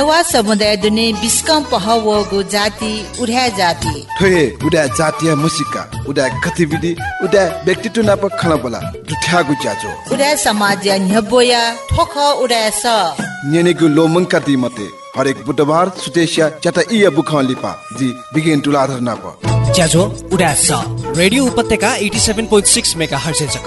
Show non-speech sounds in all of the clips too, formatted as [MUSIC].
नेवा समुदाय दुने बिस्कम पहवगु जाति उड्या जाति। ठोहे उडा जातीय मुसिका उडा गतिविधि उडा व्यक्तित्व नाप खला बोला दुठ्यागु ज्याजो उड्या समाज न्यबोया ठोख उड्या स। नेनेगु लोमंका दी मते हरेक बुधबार सुतेशिया चटा इया बुखान लिपा जी बिगिन टु लाधर नाप। ज्याजो उडा स। रेडियो उपत्यका 87.6 मेगाहर्ज जक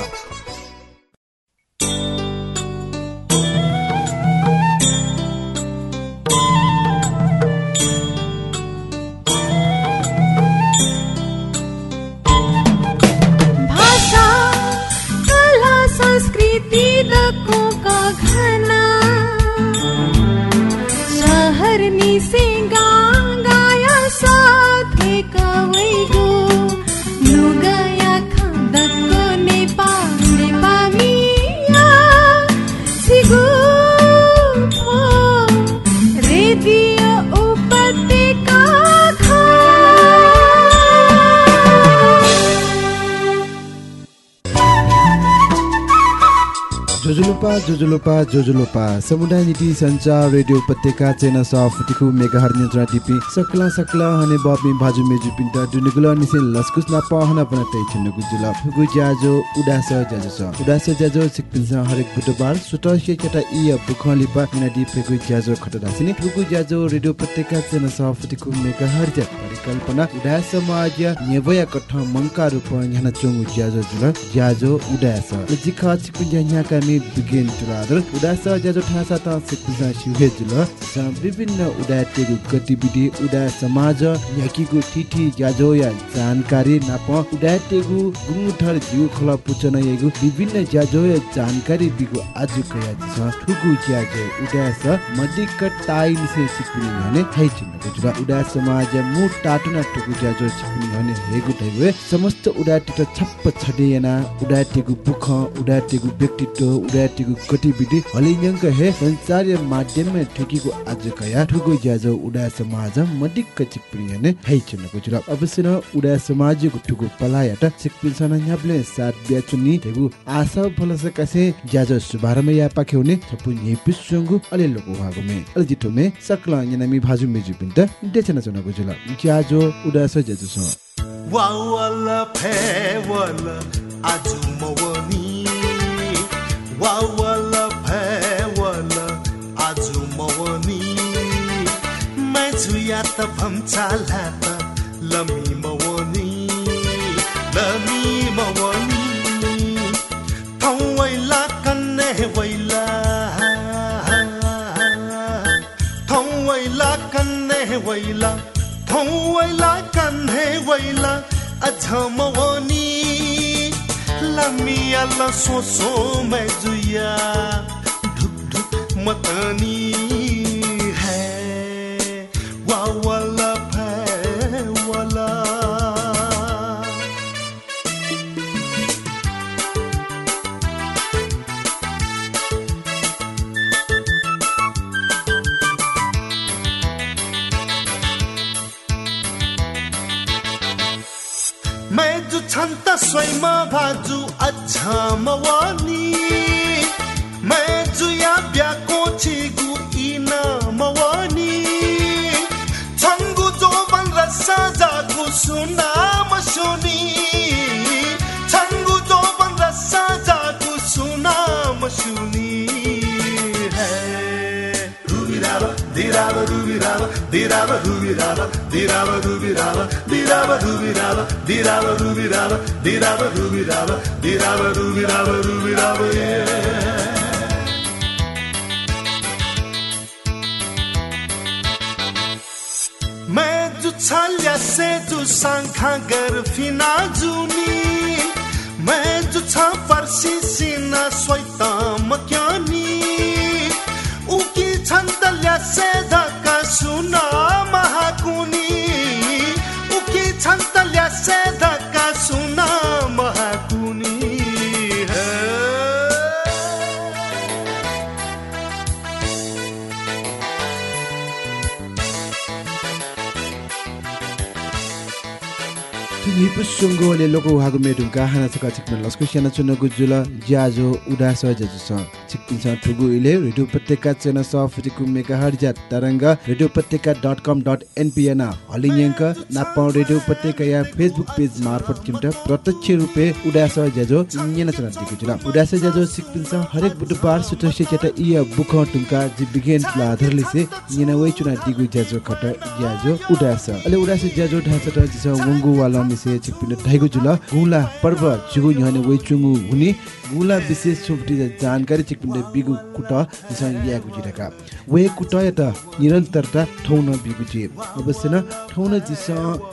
संस्कृति का घना। शहर निसिंगा गाया साथे कवैगो लुगाया जोजुलोपा जोजुलोपा जोजुलोपा समुदाय नीति संचार रेडियो उपत्यका चेना सा फुटिकु मेगाहर नियन्त्रण टिपी सकला सकला हने बबी भाजु मेजु पिन्टा दुनुगुल निसे लस्कुस ना पहना पना तै छनु गुजुल फुगु ज्याजो उडास ज्याजो स उडास ज्याजो सिकपिन हरेक बुधबार सुट से चटा इ बुखली पा निना दि फुगु ज्याजो खटदा सिने फुगु ज्याजो रेडियो उपत्यका चेना सा फुटिकु मेगाहर ज्या परिकल्पना उडास समाज नेवया कठ मंका रूप न्याना चोंगु ज्याजो जुल ज्याजो उडास जिखा चिकुन्या न्याका मे तुरादर उडास ज्याजो ठासा त सिकपिन शिवे जुल स विभिन्न उडाटेगु गतिविधि उडा समाज याकीगु तिथि ज्याजो या जानकारी नाप उडाटेगु गुङथर जिउ खला पुचन येगु विभिन्न ज्याजो या जानकारी बिगु आजु कया छ ठुगु ज्याजो उडास मदिक टाइ निसे सिकपिन भने थाइ छिन गुजुरा उडा समाज मु टाटुना टुगु ज्याजो सिकपिन भने हेगु दैवे समस्त उडाटे त छप्प छडेयना उडाटेगु बुख उडाटेगु व्यक्तित्व उडाटेगु गतिविधि हलियंक हे संचार माध्यममा ठुकीको आज कया ठुगु ज्याजो उडा समाज मदिक चिकपिन ने हाइ छिन गुजुरा अवश्य न उडा समाजको ठुगु पलायट चिकपिन सन न्याप्ले सात ब्याचुनी ठेगु आशा फलस कसे ज्याजो सुबारम या पाखेउने छपु नेपिस संगु अले लोगु भागमे। अले जिटोमे सकला यनामी भाजु मेजु पिन्त देचना चना गुजुला ज्याजो उडा स ज्याजो स। Wawala pe wala azumawani त भनसा त लि मौनी लम्बि सोसो dia Duk diraba, rubiraba, diraba, rubiraba, diraba, rubiraba, diraba, rubiraba, diraba, rubiraba, diraba, rubiraba, rubiraba, yeah. मैं जो छाल्या से जो सांखा गर फिना जुनी मैं जो छ पर्सी सिना स्वैता मक्यानी उकी छन्दल्या से धक्का सुना सुंगोले लोको हागु मेडुङका हाना सका चिकन लस्को स्याना चुनको जुल ज्याजो उडास जजु स चिकपिन छ ठुगु इले रेडियो उपत्यका चेन स फुटिकु मेगा हर्जा Tarang radio Upatyaka dot com dot NPN हलिङ्क नाप रेडियो उपत्यका या फेसबुक पेज मार्फत चिम्ट प्रत्यक्ष रूपे उडास ज्याजो न्यना दिगु जुल उडास ज्याजो चिकपिन छ हरेक बुधबार सुतसे चेता इया बुख टुङका जि बिगेन ला धरले से न्यना वइ चुना दिगु ज्याजो खट ज्याजो उडास अले उडास ज्याजो जिस वाला मिसे चिकपिन ढाइगु जुल गुला पर्व जुगु न्हने वइ चुङु हुनी गुला विशेष छुट्टी जानकारी चिकपिन बिगु कुट जिस यागु जिरका वे कुट त निरन्तरता ठौन बिगु जि। अवश्य न ठौन जिस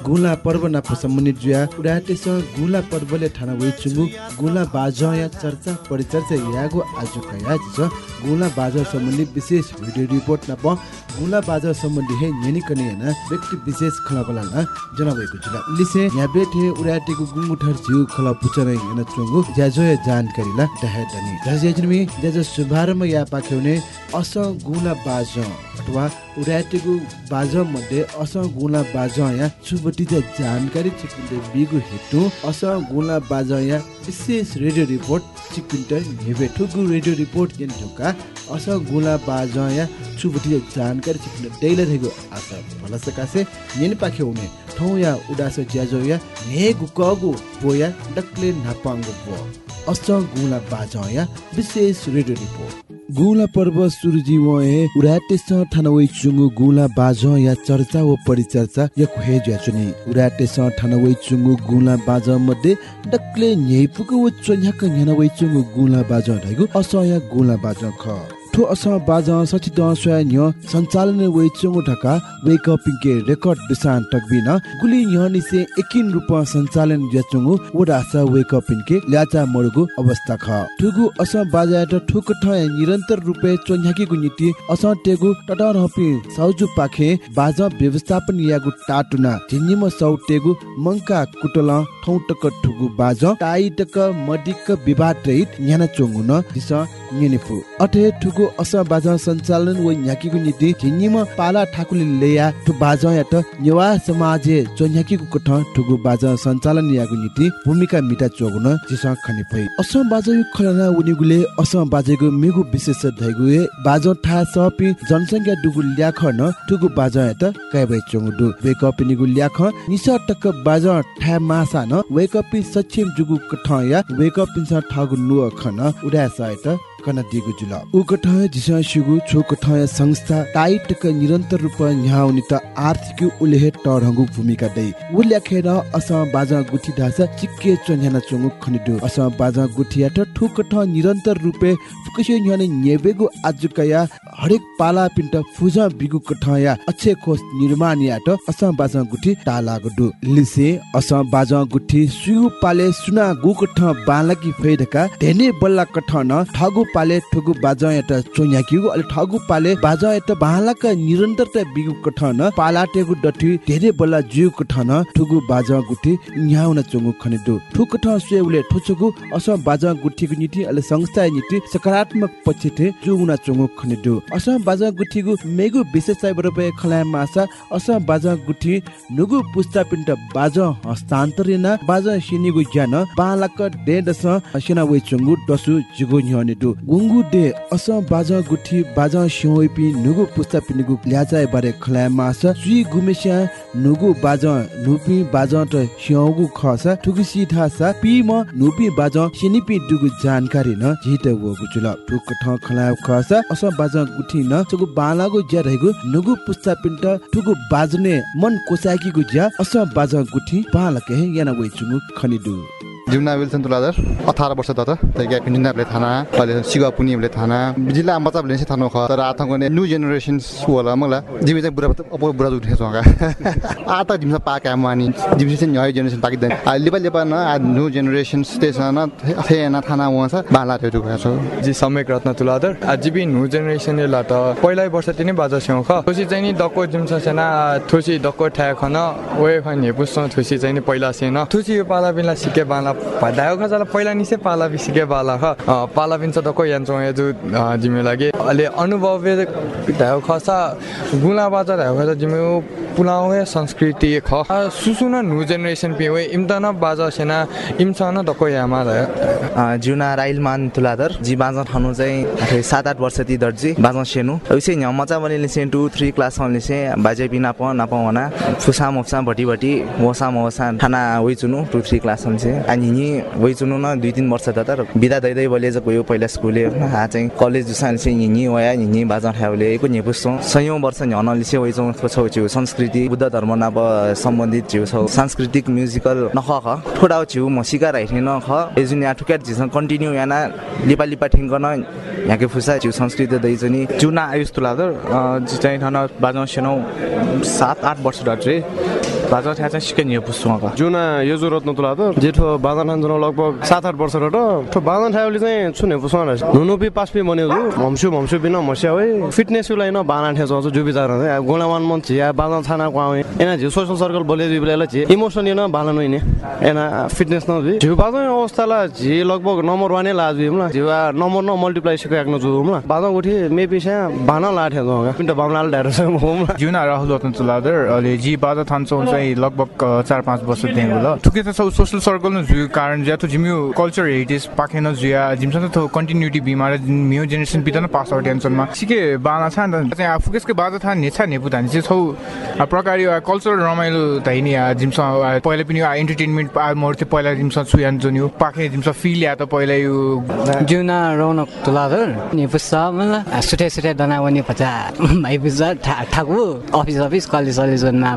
गुला पर्व न सम्बन्धित जुया उडाटे स गुला पर्वले ठाना वइ चुङु गुला बाज या चर्चा परिचर्चा यागु आजु कया जिस गुला बाज सम्बन्धी विशेष भिडियो रिपोर्ट न प गुला बाज सम्बन्धी हे नेनी कने न व्यक्ति विशेष खला बला न जनावेको जुल। लिसे या बेटे उडाटेको गुंगु ठर जिउ खला पुचरै न चुङु ज्याजो या जानकारी ला दहे दनी ज्याजो ज्याजो शुभारम्भ या पाख्यौने अस गुला बाज अथवा उडाटेको बाज मध्ये अस गुला बाज या छुबटी जानकारी चिकिन्टे बिगु हेतु अस गुला बाज या विशेष रेडियो रिपोर्ट चिकिन्टे हेबे ठुगु रेडियो रिपोर्ट यन ढुका अस गुला बाज या छुबटी जानकारी चिकिन्टे डेले थेगु आशा भलस कासे नेन पाखे हुने ठौ या उडास ज्याजो या ने गुकगु बोया डक्ले नापाङ्गु बो अस गुला बाज या विशेष रेडियो रिपोर्ट। गुला पर्व सुरुजी वए उराटेस ठानवै चुङु गुला बाज या चर्चा व परिचर्चा या खुहे ज्याचुनि उराटेस ठानवै चुङु गुला बाज मध्ये डक्ले न्यैपुको व चोन्याक न्यानवै चुङु गुला बाज ढाइगु असया गुला बाज ख। ठो अस बाज सचित स्वय न्य सञ्चालन वे चुङु ढका वेक पिंके रेकर्ड बिसान टकबिन। गुली न्य निसे एकिन रूप सञ्चालन ज्याचुङु वडास वेक पिंके ल्याचा मरुगु अवस्था ख। ठुगु अस बाजाट ठुक ठ निरन्तर रूपे चोन्याकी गुनिति अस टेगु टटर हपि साउजु पाखे बाज व्यवस्थापन यागु टाटुना। झिन्निम सौ टेगु मंका कुटल ठौटक ठुगु बाज टाइटक मडिक विवाद रहित न्याना चोङु न दिस अठे ठुगु अस बाज सञ्चालन व न्याकीको नीति झिन्निम पाला ठाकुरले लेया ठु बाज यात नेवा समाजे चोन्याकीको कठ ठुगु बाज सञ्चालन यागु नीति भूमिका मिटा चोगुन जिस खनि पै अस बाज यु खलना उनिगुले अस बाजेगु मेगु विशेष धैगु बाज ठा सपि जनसंख्या दुगु ल्याख न ठुगु बाज यात काइबै चोगु दु वेक अप निगु ल्याख निस टक बाज ठा मासा न वेक अप सक्षम जुगु कठ या वेक अप ठगु नु खन उडा सायत कन दिगु जुल उकठ जिसा सुगु छोकठ संस्था टाइट क निरन्तर रूप न्याउनि त आर्थिक उलेहे टरहगु भूमिका दै उल्याखेर अस बाजा गुठी ढासा चिक्के चन्याना चंगु खनिदु अस बाजा गुठी याट ठुकठ निरन्तर रूपे फुकसे न्याने नेबेगु आजुकया हरेक पाला पिन्ट फुजा बिगु कठया अच्छे खोस निर्माण याट अस बाजा गुठी टाला गुडु लिसे अस बाजा गुठी सुयु पाले सुना गु कठ बालकी फेदका धेने बल्ला कठ न ठगु पाले ठगु बाजा यात चोन्याकिगु अले ठगु पाले बाजा यात बालक निरन्तरता बिगु कठ न पाला टेगु डठी धेरै बल्ला जिउ कठ न ठगु बाजा गुठी न्याउन चोंगु खनिदु। ठुक ठ सुयउले ठुचुगु अस बाजा गुठीगु नीति अले संस्था नीति सकारात्मक थे जुगुना चोंगु खनिदु। अस बाजा गुठीगु मेगु विशेषता रुपे खलाय मासा अस बाजा गुठी नुगु पुस्ता पिन्ट बाजा हस्तान्तरण बाजा सिनिगु ज्ञान बालक डे दस सेना वे चंगु दसु जुगु न्ह्यने दु गुंगु दे अस बाजा गुठी बाजा सियोइपि नुगु पुस्ता पिनिगु ल्याचाय बारे खलाय मासा सुई गुमेस्या नुगु बाजा नुपि बाजा त सियोगु खस ठुगुसी थासा पि म नुपि बाजा सिनिपि दुगु जानकारी न जित वगु जुल ठुक ठ खलाय खस अस बाजा गुठी न चगु बालागु ज्या रहेगु नुगु पुस्ता पिन्ट ठुगु बाजने मन कोसाकीगु ज्या अस बाजा गुठी बालके याना वे चुगु खनिदु। जिम्ना विल्सन तुलादर अठार वर्ष त तैका पिन्डिनाले थाना अहिले सिगा पुनिले थाना जिल्ला बच्चा भने थाना ख तर आथको न्यू जेनेरेसन होला मला जिमे चाहिँ बुढा बुढा उठे छगा आता जिम्सा पाका मानी जिम्सा चाहिँ न्यू जेनेरेसन पाकि दिन लिपा लिपा न न्यू जेनेरेसन थे न थाना वहाँ छ बाला त्यो दुखा छ जी सम्यक रत्न तुलादर आज भी न्यू जेनेरेसन त पहिला वर्ष तिनी बाजा छेउ ख थोसी चाहिँ नि दक्को जिम्सा सेना थोसी दक्को ठ्या खन ओए खन हेपुस थोसी चाहिँ नि पहिला सेन थोसी यो पाला बिनला सिके बाला दायो खजाला पहिला निसे पाला बिसिके बाला ख। पाला बिन्छ त कोही यान्छ जो जिम्मे लागि। अहिले अनुभव दायो खसा गुला बाजा दायो खसा जिम्मे पुलावे संस्कृति ख। सुसुन न्यू जेनेरेशन पे वे इम्ता न बाजा सेना इम्सा न दको यामा अ, जुना राइलमान तुलादर जी बाजा ठानु चाहिँ सात आठ वर्ष ती दर्जी। बाजा सेनु। उसे न्या मचा बने लिसे टु थ्री क्लास लिसे। बाजे बिना प ना वना। फुसा मोफसा भटी भटी वसा मवसा थाना वइ चुनु टु थ्री क्लास वन से अनि नि वइ चुनु न दुई तिन वर्ष त तर बिदा दैदै बले ज गयो पहिला स्कुले आ चाहिँ कलेज जुसान नि नि वया नि नि बाजा ठाउले एको नेपुसो सयौं वर्ष न्यान लिसे वइ चौ छौ छु संस्कृति बुद्ध धर्म न सम्बन्धित छु छौ। सांस्कृतिक म्युजिकल नख ख। ठोडा छु मसिका राइथे न ख। एजुन या ठुक्याट जिसन कन्टिन्यू याना लिपा लिपा ठिङ्कन यहाँको फुसा छु संस्कृति दै चाहिँ जुना आयुष तुलादर चाहिँ थाना बाजा सेनौ सात आठ वर्ष डट्रे। बाजा ठ्या चाहिँ सिके नियो पुस्तुङका जुना यो जो रत्न तुला त जेठो बादन ठान्जन लगभग सात आठ वर्ष रट ठो बादन ठाउले चाहिँ छुने पुस्मा रहेछ। नुनु पि पास पि बन्यो जु हम्सु हम्सु बिन मस्या होय फिटनेस लाइन बाना ठे जज जु बिचार है गोला मान मन छिया बादन छाना क्वावे एना जे सोशल सर्कल बोले जु बिला छि इमोशन न बाला नइने। एना फिटनेस न जु जु बादन अवस्थाला जे लगभग नम्बर 1 ला जु हमला। जिवा नम्बर न मल्टिप्लाई सिक एकन जु हमला। बादन उठि मे पिसा बाना लाठे जगा पिन्ट डाइरो छ हमला। जुना राहुल रत्न तुलादर अहिले जी बाजा थान्छौ चाहिँ लगभग चार पाँच वर्ष त्यहाँ होला। ठुकै त सब सोसल सर्कल न जुयो कारण ज्या त जिम्यो कल्चर हेरिटेज पाखेन जुया जिमसँग त कन्टिन्युटी बिमार म्यू जेनेरेसन बिता न पास आउट टेन्सनमा सिके बाना छ नि चाहिँ आफूकेसकै बाजा था नेछा नेपु धानी चाहिँ छौ। प्रकार यो कल्चरल रमाइलो धाइनी आ जिमसँग पहिला पनि इन्टरटेनमेन्ट मोर थियो पहिला जिमसँग छुयान जुन्यो पाखे जिमसँग फिल या त पहिला यो जुना रौनक तुलाधर नि पुस्सा मलाई सुटे सुटे दनावनी पचा [LAUGHS] भाइ पुस्सा ठाकु अफिस अफिस कलेज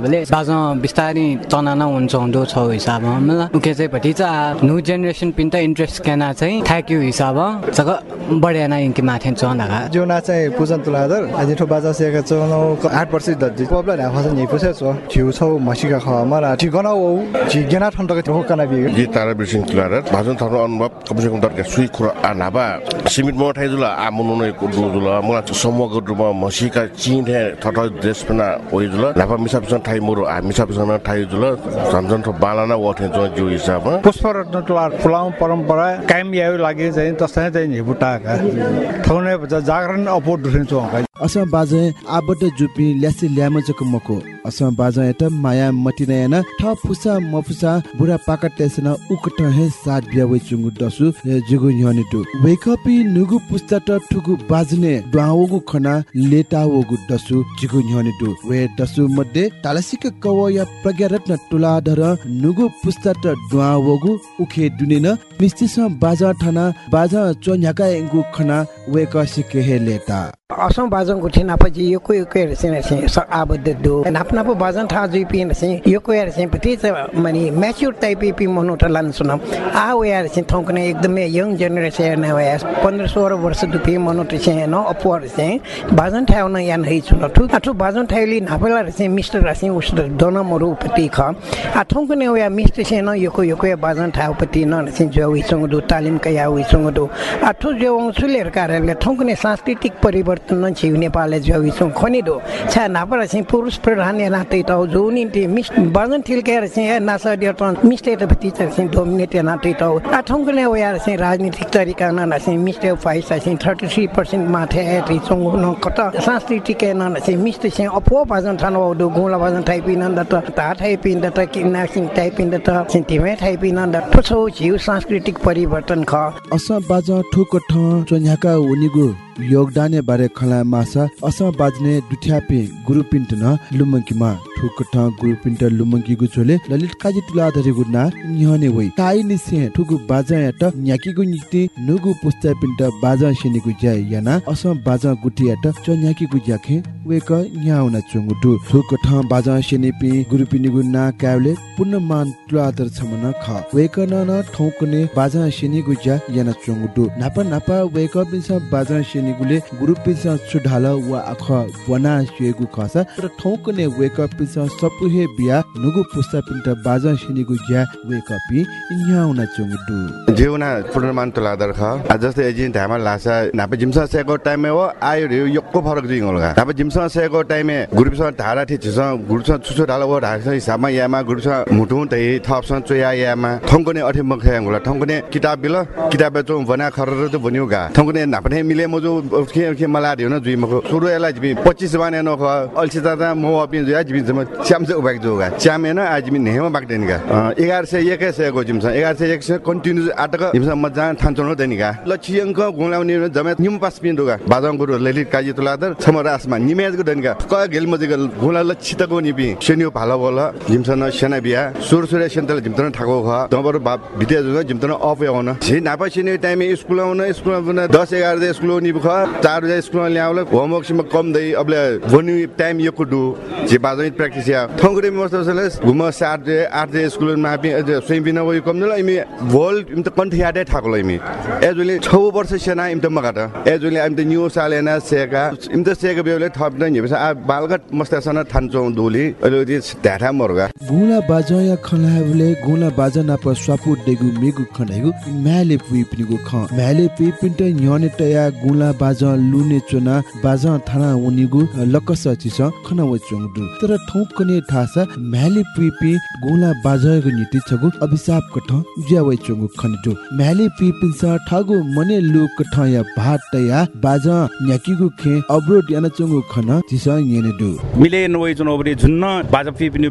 बोले बाजा बिस्तारै चना न हुन्छ हुँदो छ हिसाबमा। उके चाहिँ भटिचा न्यू जेनेरेसन पिन त इन्ट्रेस्ट केना चाहिँ थाक्यो हिसाब जग बढ्याना इन्की माथि चन्दाका जुना चाहिँ पूजन तुलादर आज ठो बाजा सेका चौनौ आठ वर्ष दज्जी पब्ला ढा फसन नि पुसे छ। छिउ छौ मसिका ख मरा ठिगना ओ झि गेना ठन्टक ठो कना बिग जी तारा बिरसिङ तुलार भाजन थारो अनुभव कमसे कम दरके सुई खुरा आ नाबा सिमिट म जुला आ मुनु नै कुदु जुला म समूह गुरुमा मसिका चिन हे थट देश पना ओइ जुला। नाबा मिसा पिसन ठाइ मुरु आ मिसा पिसन ठाइ जुला झन्झन ठो बालाना वठे जो जो हिसाबमा। पुष्परत्न तुलार फुलाउ परम्परा कायम याउ लागि चाहिँ तस्तै चाहिँ हिबुटाका थौने जागरण अपोट दुखिन्छ असम बाजे आबट जुपी ल्यासी ल्यामजक मको। असम बाजा एट माया मटिनयना ठ फुसा मफुसा बुढा पाका टेसन उकट हे सात बिया वे चुंगु दसु जुगु न्हनि टु। वेकअपी नुगु पुस्ता त ठुगु बाजने द्वावगु खना लेटावगु दसु जुगु न्हनि टु। वे दसु मध्ये तालसिक कव या प्रज्ञा रत्न तुलाधर नुगु पुस्ता त द्वावगु उखे दुनेन मिस्तिस बाजा ठाना बाजा चोन्याका एंगु खना वेक सिके हे लेटा असम बाजन गुठे नापजी यो कोई कोई रसे रसे स आबद्ध दो। नाप नाप बाजन था जुई पिन रसे यो कोई रसे पति मनी मैच्योर टाइप पि मनो त लान सुनम आ वे यार से थोकने एकदमै यङ जेनेरेसन न वे 15 16 वर्ष दुपि मनो त छ न अपवर से बाजन ठाउ न यान है छु ठु अठु बाजन ठाइली नापला रसे मिस्टर रसे उस दोन मरु पति ख। आ थोकने वे मिस्टर से न यो को यो को बाजन ठाउ पति न रसे जो तालिम कया wi संग दु अठु जो सुलेर कार्यालय थोकने सांस्कृतिक परिवर्तन न छिउ नेपालले जविसु खनिदो छा नापर चाहिँ पुरुष प्रधान या नातै त जो नि ति मिस बजन थिल के चाहिँ नासा दियो त मिस्टे भति चाहिँ डोमिनेट या नातै त आठौँ चाहिँ राजनीतिक तरिका न चाहिँ मिस्टे चाहिँ 33% माथे एति चंगु न कत सांस्कृतिक न चाहिँ मिस्टे चाहिँ अपो बजन थान ओ दु गोला बजन टाइपि न त ता टाइपि न त किन्ना सिंह टाइपि न त चाहिँ तिमे टाइपि न त छिउ सांस्कृतिक परिवर्तन ख। असम बाजा ठुक ठ चोन्याका उनिगु योगदान बारे खला मासा असम बाजने दुठ्यापे गुरुपिन्ट न लुमङ्कीमा ठुक ठ गुरुपिन्ट लुमङ्की गुछोले ललित काजी तुला धरे गुना न्हने वइ काइ निसे ठुक बाजा याट न्याकीगु निक्ति नुगु पुस्ता पिन्ट बाजा शेनिगु ज्या याना असम बाजा गुटी याट च न्याकीगु ज्याखे वेक न्याउना चुंगुटु। ठुक ठ बाजा शेनिपि गुरुपिनिगु ना कावले पुनमान तुला धर छमन ख। वेक न न ठौकने बाजा शेनिगु ज्या याना चुंगुटु। नापा नापा वेक बिस बाजा शेनिगुले गुरुपिसा सुढाल वा अख बना सुएगु खसा र ठौकने वेकअप पिसा सपुहे बिया नुगु पुस्ता पिन्ट बाजा शिनिगु ज्या वेकअप न्याउना चुङडु जेउना पूर्णमान तुलादर ख। आ जस्तै एजिन धामा लासा नापे जिमसा सेको टाइममे हो आयो रे यक्को फरक जिङ होला नापे जिमसा सेको टाइमे ग्रुपसँग धारा थि छिसँग ग्रुपसँग चुचो ढाला वो ढाक हिसाबमा यामा ग्रुपसँग मुटु तै थपसँग चोया यामा। थङ्कोने अठे मख याङ्गुला थङ्कोने किताब बिल किताब चो बना खरर त बन्यो गा थङ्कोने नापने मिले मजो के के मला दियो न जुइ मखो सुरु जिबि 25 बाने न ख अल्छि दादा म अपि जुया जिबि जम च्याम चाहिँ उबाक जोगा च्याम हेन आज जिबि नेहमा बाक्दैन गा 1101 सेको जिमसँग 1101 से कन्टिन्यू आटक जिमसँग मजा थान्छौ देनी गा लछि अंक गुलाउने जमे निम पास पिन्दुगा बाजङ गुरु लेलिट काजी तुलादर समरासमा निमेज गु दनगा क गेल मजिगल गुला लच्छितको निबि सेन्यु भालो बोल जिमसन सेना बिया सुर सुरे सेन्टल जिमतन ठाको ख दबर बाप भिते जुग जिमतन अफ याउन झि नापा सिने टाइम स्कुल आउन स्कुल आउन 10 11 दे स्कुल निबु ख 4 दे स्कुल ल्याउल होमवर्क सिम कम दै अबले वनि टाइम यको दु जे बाजङ प्र्याक्टिस या। थंगरे मस्त घुम 7 दे 8 दे स्कुल मापि स्वयं बिना वइ कम नल इमि वर्ल्ड इम त कन्ठ याडे इमि। एजुले 6 वर्ष सेना इम त मगाट। एजुले इम त न्यू सालेना सेका। इम त सेका बेले थप न हिबसा आ बालगत मस्तासन थान्छौ दोली अहिले ढाठा मर्गा। गुला बाजा या खलाबले गुला बाजा नाप स्वापु डेगु मेगु खनेगु म्याले पुइ पिनिगु ख। म्याले पुइ पिन्ट न्यने तया गुला बाजा लुने चोना बाजा थाना उनिगु लकस चिस खना व चोङदु तर ठौकने थासा म्याले पुइ पि गुला बाजाको नीति छगु अभिशाप कठ ज्या व चोङु खनिदु म्याले पुइ पिन्सा ठगु मने लुक कठ या भात तया बाजा न्याकिगु खे अब्रोड याना चोङु खन चिस येने दु मिले नोइ जुन ओबरी झुन्न बाजा फि पिनि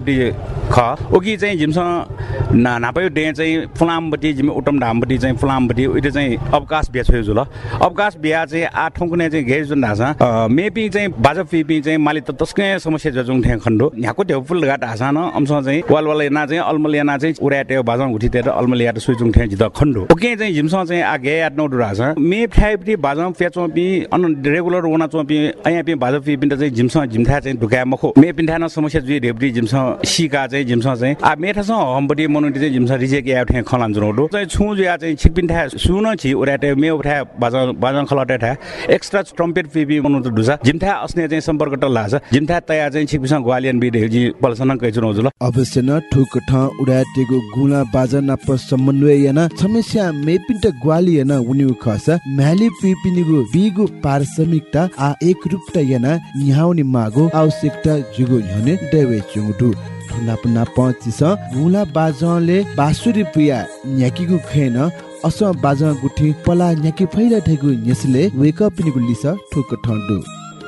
ख। ओकी चाहिँ झिमसँग ना नापायो डे चाहिँ फुलामबटी जिम उटम धामबटी चाहिँ फुलामबटी उहिले चाहिँ अवकाश बिहा जुल। अवकाश बिहा चाहिँ आ ठुङ्कुने चाहिँ घेर जुन ढाँछ मेपी चाहिँ बाजा फिपी चाहिँ मालि त तस्कै समस्या जजुङ ठ्याङ खण्डो। यहाँको त्यो फुल घाट हाँसा न अम्सँग चाहिँ वाल वाल ना चाहिँ अलमल याना चाहिँ उड्याट्यो बाजा उठितेर अलमल याट सुइजुङ ठ्याङ जित खण्डो। ओके चाहिँ झिमसँग चाहिँ आ घे याट नौडु हाँछ मे फ्याइपटी बाजा फ्याचो पि अन रेगुलर ओना चोपी अया पि बाजा पिन्ट चाहिँ झिमसँग झिमथा चाहिँ ढुकाया मखो। मे पिन्ठा न समस्या जुइ रेब्री झिमसँग सिका चाहिँ झिमसँग चाहिँ आ मेठासँग हमबटी मनुटी चाहिँ झिमसँग रिजेक या ठ्याङ खलान जुनौडो चाहिँ छु जुया चाहिँ छिकपिन्ठा सुन छि उड्याट्यो मे उठा बाजा बाजा खलटे ठा एक्स्ट्रा ट्रम्पेट मनु त ढुसा झिमथा अस्ने चाहिँ सम्पर्क टल्ला छ झिमथा तया चाहिँ छिकपिसँग ग्वालियन बिडेजी पलसन कै चुनौ जुल अवश्य न ठुक ठ उडाटेको गुला बाजा नाप समन्वय याना समस्या मेपिन्ट ग्वाली याना उनिउ खस म्याली पिपिनिगु बिगु पारसमिकता आ एक रूपता याना न्याउनी मागो आवश्यकता जुगु ह्यने देवे चुङडु ठुनापना पचिस गुला बाजले बासुरी पुया न्याकीगु खेन अस बाजा गुठी पला न्याकी फैला ठेगु न्यसले वेकअप पिनिगु लिस ठुक ठण्डु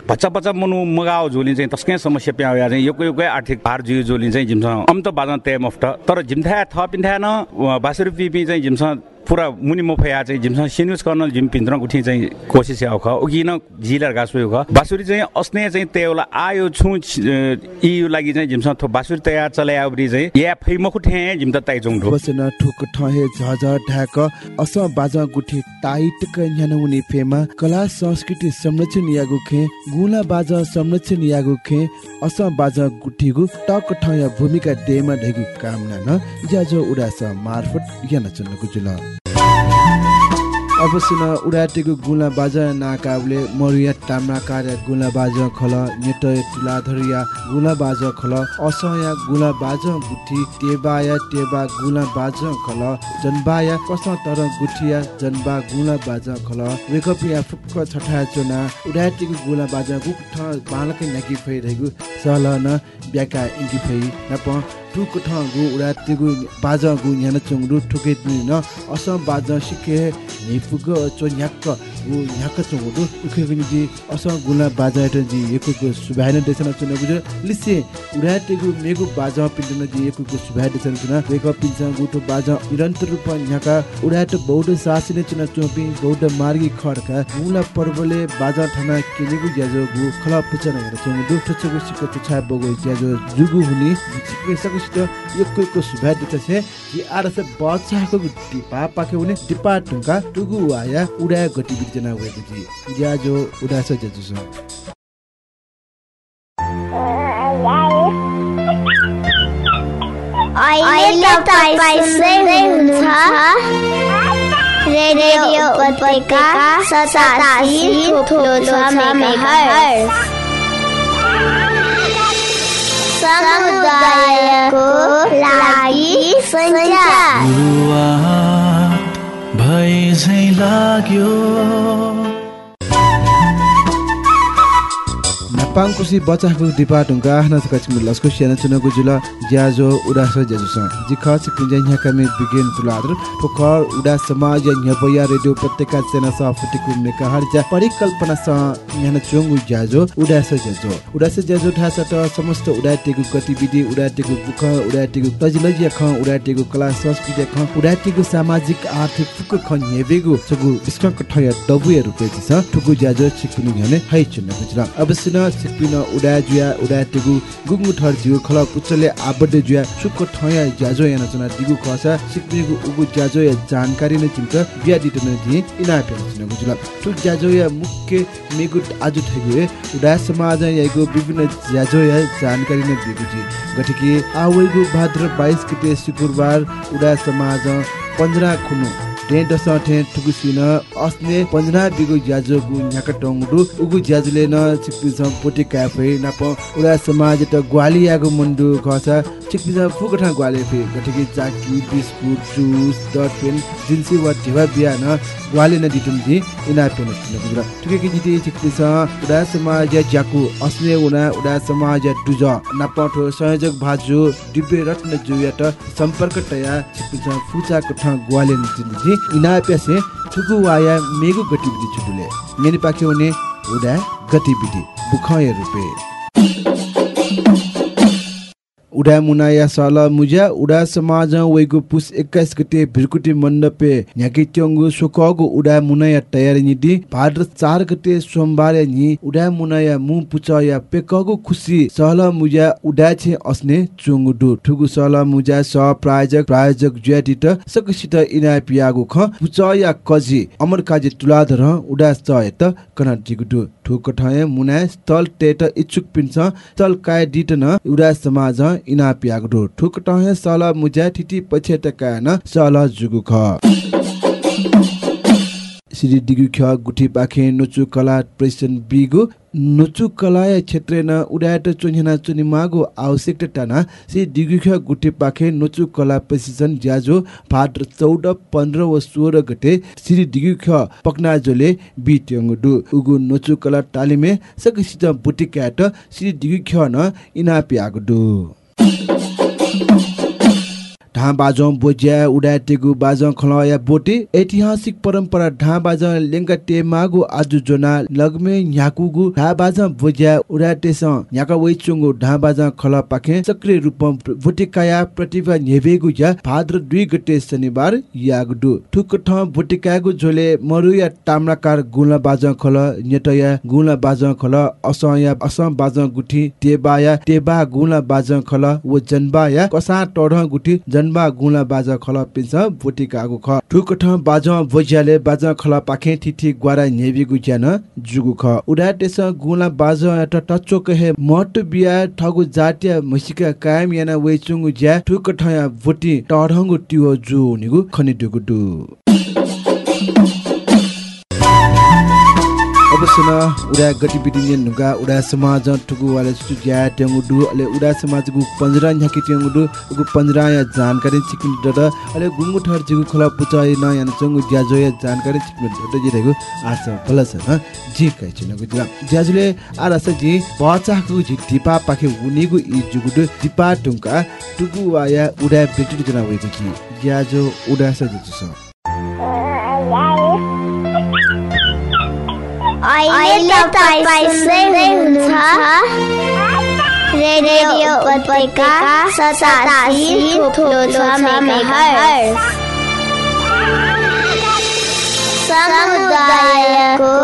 बच्चा बच्चा मनु मगाओ झोली चाहिँ तस्कै समस्या प्याउ या चाहिँ योको योकै आर्थिक भार जियो झोली चाहिँ जिमसँग अम त बाजा ते मफ्ट तर जिमथा थ पिन्था न बासुरी पिपी चाहिँ जिमसँग पुरा मुनि मोफया चाहिँ झिमसँग सिन्युस कर्नल झिम पिन्द्र गुठी चाहिँ कोसिस आउख उकि न झिलर उयो ख बासुरी चाहिँ अस्ने चाहिँ तेउला आयो छु इयो लागि चाहिँ झिमसँग थो बासुरी तयार चलाए अबरी चाहिँ। या फै मखु ठे झिम त ताइ जोङ बसेन ठुक ठहे झझ ढाक अस बाजा गुठी टाइट क न्यान फेमा। कला संस्कृति संरक्षण यागु खे गुला बाजा संरक्षण यागु खे अस बाजा गुठीगु टक ठया भूमिका डेमा ढेगु कामना न। ज्याजो उडास मार्फत याना चन्नको जुल। अवश्य न उडाटेको गुला बाजा नाकाबले मरिया टाम्रा कार्य गुला बाजा खल नेट तुलाधरिया गुला बाजा खल असया गुला बाजा गुठी टेबाया टेबा गुला बाजा खल जनबाया कस तर गुठिया जनबा गुला बाजा खल। वेकपिया फुक्क छठा चोना उडाटेको गुला बाजा गुठ बालकै नाकी फैरहेको सल न ब्याका इन्की फै नप टुक ठ गु उडाटेको बाजा गु न्यान चुङरु ठुके न असम बाजा सिके निफुग चो न्याक्क गु न्याक्क चुङरु उखे गनि जी अस गुला बाजा त जी यकुको सुभाइन देसन चुन गुज लिसे उडाटेको मेगु बाजा पिन्दन जी यकुको सुभाइ देसन चुन वेक पिन्छ गुटो बाजा निरन्तर रूप न्याका उडाट बौद्ध शासने चुन चोपी बौद्ध मार्गी खडका मुला पर्वले बाजा ठाना केनेगु ज्याजो गु खला पुचन हेर चुन दु ठचगु सिको तुछा बगो ज्याजो जुगु हुनी सिके सकसित यकुको सुभाइ देतसे कि आरसे बचाको डिपा पाके हुने डिपा टुङ्का टुगु आया उडा गतिविधि जना वेगु जी ज्याजो उडास ज्याजो अहिले तपाईँ सुन्दै हुनुहुन्छ रेडियो उपत्यका सतासी थोप्लो छ समुदायको लागि सञ्चार झै लाग्यो पाङकुसी बचाको डिपा ढुङ्गा आफ्ना कचिम लस्को स्याना चुनको जुल ज्याजो उडास ज्याजुस जिख सिक्किम ज्या यहाँ कामे बिगेन पोखर उडा समाज न्यपया रेडियो उपत्यका सेना सफटिकु मेका हर ज्या परिकल्पना स यहाँ चोङ्गु ज्याजो उडास ज्याजो उडास ज्याजो ठासा त समस्त उडाटेको गतिविधि उडाटेको बुख उडाटेको तजिलजिया ख उडाटेको कला संस्कृति ख उडाटेको सामाजिक आर्थिक फुक ख न्यबेगु सगु स्कक ठय डबुए रुपे छ ठुकु ज्याजो सिक्किनु घने है चुन्न गुजरा अवश्य सिक्किन उडा जुया उडा टेगु गुगु ठर जिउ खल पुच्चले आबद्ध जुया सुक ठय ज्याजो याना चना दिगु खसा सिक्किनुगु उगु ज्याजो या जानकारी न चिन्त बिया दिटन दि इना पे चुन्न गुजरा ठुक ज्याजो या मुख्य मेगु आज ठगु उडा समाज यागु विभिन्न ज्याजो या जानकारी न दिगु जी गठिके आवैगु भाद्र 22 गते शुक्रबार उडा समाज पन्ध्रा खुनु टे दस ठे ठुकुसिन अस्ने पन्जना बिगु ज्याजो गु न्याक उगु ज्याजुले न चिकपिस पोटे काफे नाप। उडा समाज त ग्वालियागु मुन्डु खसा चिकपिस फुकठा ग्वाले फे गठिके चाकी बिस्कुट जुस दट पेन जिन्सी वा ढेवा बिया न ग्वाले न दिटुम दि इना पेन गुजरा ठुके कि जिते चिकपिस उडा समाज ज्याकु अस्ने उना उडा समाज दुज नाप ठो संयोजक भाजु दिव्य रत्न जुयाट सम्पर्क तया चिकपिस फुचा कठा ग्वाले न जिन्दि इना प्यासे ठुकु वाया मेगु गतिविधि छुटुले मेनि पाखे हुने उडा गतिविधि बुखय रुपे उडा मुनाया साला मुजा उडा समाज वेगु पुस 21 गते भिरकुटी मण्डपे न्याकी ट्यंगु सोकगु उडा मुनाया तयारी निदि भाद्र 4 गते सोमबार नि उडा मुनाया मु पुचया पेकगु खुसी सहला मुजा उडा छे अस्ने चुंगु दु ठुगु सहला मुजा स प्रायोजक प्रायोजक ज्याटिट सकसित इना पियागु ख पुचया कजी अमर काजी तुलाधर उडा सयत कनाटिगु दु ठुक ठय मुना स्थल टेट इच्छुक पिन्छ स्थल काय डिट न उडा समाज इना पियागु ठुक टहे सल मुजा ठिटी पछेट कान सल जुगु ख। श्री डिगु ख गुठी पाखे नुचु कला प्रेसन बिगु। नुचु कलाय क्षेत्र न उडाट चुनिना चुनि मागु आवश्यकता टाना। सि डिगुख गुटे पाखे नुचु कला प्रशिक्षण ज्याजो भाद्र चौध पन्ध्र व सोह्र गते श्री डिगुख पक्नाजोले बिट्यङ डु उगु नुचु कला तालिमे सकसित बुटिक्याट श्री डिगुख न इनापि आगु डु ढा बाजौँ बोज्या उडाटेगु बाजौँ खलया बोटे ऐतिहासिक परम्परा ढा बाजा लेङ्गा टेमागु आजु जोना लगमे न्याकुगु ढा बाजा बोज्या उडाटेस न्याका वैचुङ्गु ढा बाजा खल पाखे सक्रिय रूपम भुटिकाया प्रतिभा नेभेगु या भाद्र दुई गते शनिबार यागडु ठुक ठ भुटिकागु झोले मरुया ताम्राकार गुला बाजा खल नेटया गुला बाजा खल असया असम बाजा गुठी टेबाया टेबा गुला बाजा खल व जनबाया कसा टढ गुठी जन्बा गुला बाजा खल पिन्छ बोटिका आगु ख। ठुक बाजा बोज्याले बाजा खल पाखे ठिठी ग्वारा नेबी गुज्यान जुगु ख। उडा तेस गुला बाजा त टचो कहे मट बिया ठगु जाटिया मसिका कायम याना वेचुङु ज्या। ठुक ठया बोटी टढंगु टियो जु निगु खनि दुगु दु अवश्य न उडा गतिविधि नुगा उडा समाज ठुगु वाले सुटु ज्या दु अले उडा समाज गु पंजरा न्याकि टेंगु दु गु पंजरा या जानकारी चिकिन दद अले गुंगु ठर जिगु खला पुचाइ न यान चंगु ज्याजो या जानकारी चिकिन दद जि रेगु आस प्लस न जी कै छिन गु दिला ज्याजुले आरास जी बचा गु जि दिपा पाखे उनिगु इ जुगु दु दिपा टुंका टुगु वाया उडा बेटु जना वेगु जी ज्याजो उडा स जुसु अहिले तपाईँ सुन्दै हुनुहुन्छ रेडियो उपत्यका सतासी मेगाहर्ज। समुदायको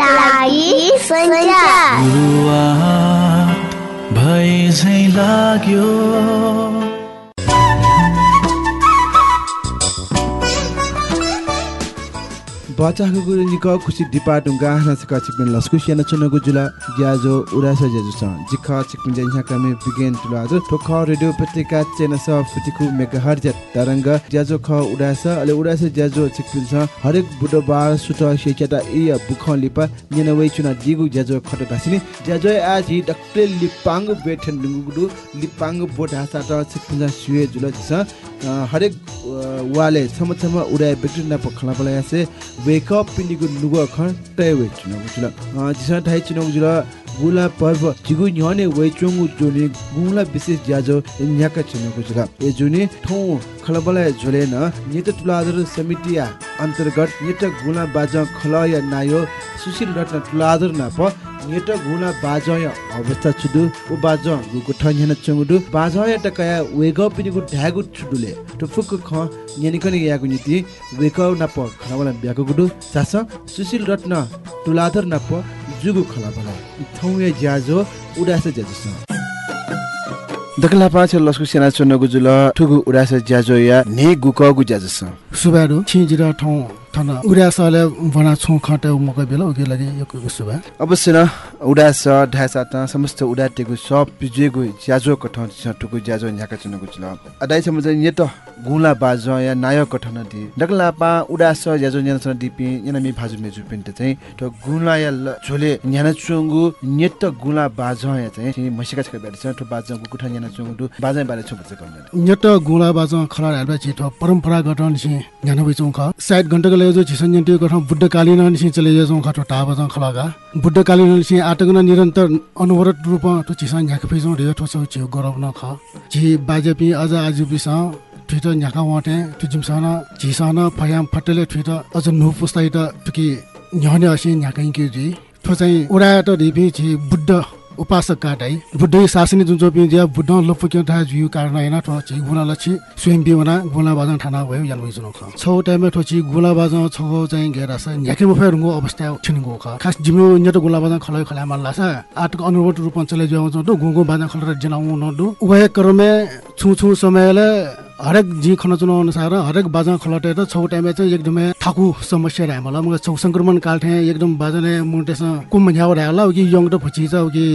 लागि सञ्चार झै लाग्यो बचाको गुरु निक खुसी दिपा डुङ्गा नासका चिकन लस्कु सियाना चुनको जुला ज्याजो उडास ज्याजो छ जिख चिकन ज्या कामे बिगेन तुला जो ठोख रेडियो पत्रिका चेना स फुटिकु मेगाहर ज्या तरंग ज्याजो ख उडास अले उडास ज्याजो चिकन छ हरेक बुधबार सुट सेचटा इ बुख लिपा नेना वइ चुना दिगु ज्याजो खट तासिनी ज्याजो आजि डक्टर लिपाङ बेठन डुगुडु लिपाङ बोट हासा त चिकन सुए जुला छ हरेक वाले छम छम उडाय बेक्टर ना पखला पलायासे वेक अप पिनिगु नुगु खन तय वे चुनाव जुल जिसा थाइ जुल गुला पर्व जिगु न्ह्यने वैचोंगु जोने गुला विशेष ज्याजो न्याका छिनको जुगा ए जुने ठौ खलबला झोले न नेत तुलादर समितिया अन्तर्गत नेत गुला बाज खलय नायो सुशील रत्न तुलादर नाप नेट गुला बाजय अवस्था छुदु ओ बाज गुको ठन्यन चंगुदु बाजय टकया वेग पिनिगु ढ्यागु छुदुले टुफुक ख न्यानिकनि यागु नीति वेक नाप खलबला ब्यागु गुदु सास सुशील रत्न तुलादर नाप जुगु खलबला थौया ज्याजो उडास ज्याजो दकला पाछ लस्कु सेना चुनको जुल ठुगु उडास ज्याजो या ने गुकगु ज्याजो सुबारु छिजिरा ठाउँ थन। उड्यासले बना छु खटे मकै बेला उके लागि यो सुबा अवश्य न उडा स ढासा त समस्त उडा टेगु सब पिजेगु ज्याजो कठन छ टुकु ज्याजो न्याका चुनको जुल अदाइ समझ नेत गुला बाज या नायक कठन दि दकला पा उडा स ज्याजो न्यान स दिपि याना मी भाजु मेजु पिन्ट चाहिँ त गुला या झोले न्याना चुंगु नेत गुला बाज या चाहिँ मसिका छका बेड छ त बाज गु कुठा न्याना चुंगु बाज बारे छ बच्चा गर्न नेत गुला बाज खला हाल्बा छि त परम्परागत निसि न्याना बिचुङ ख। साइड घण्टाको जो झिसन जन्टी गठौँ बुद्धकालीन निसि चले जाउँ खटो टाबा जाउँ खलागा। बुद्धकालीन निसि आटगन निरन्तर अनवरत रूपमा तो झिसन झ्याक फिजौँ रे ठोसौ छिउ गराउन ख। झि बाजेपी अझ आज बिस ठुइट झ्याका वाटे ठु जिमसान झिसन फयाम फटेले ठुइट अझ नु पुस्ताइ त टुकी न्हने असी झ्याकै कि ठो चाहिँ त रिपी झि बुद्ध उपासक काटाइ बुद्धै शासनी जुन चोपि ज्या बुद्ध लोपुक्यो था जुयु कारण हैन ठो छि गुना लछि स्वयं बिवना गुना बाजन ठाना भयो यान बिजुनो ख छौ टाइममा ठो छि गुला बाजन छौ चाहिँ गेरा छ न्याके मुफे रुंगो अवस्था छिनगो ख खास जिमु न्यत गुला बाजन खलै खला मन लासा आटक अनुरोध रूपमा चले जाउ जो गुगु बाजन खलर जनाउ न दु उहे क्रमे छु छु समयले हरेक जी खन अनुसार हरेक बाजा खलटेर छौ टाइममा चाहिँ एकदमै थाकु समस्या रह्यो मलाई मलाई छौ सङ्क्रमण काल ठे एकदम बाजाले मुटेसँग कुम झ्याउ रह्यो होला कि यङ त फुची छ कि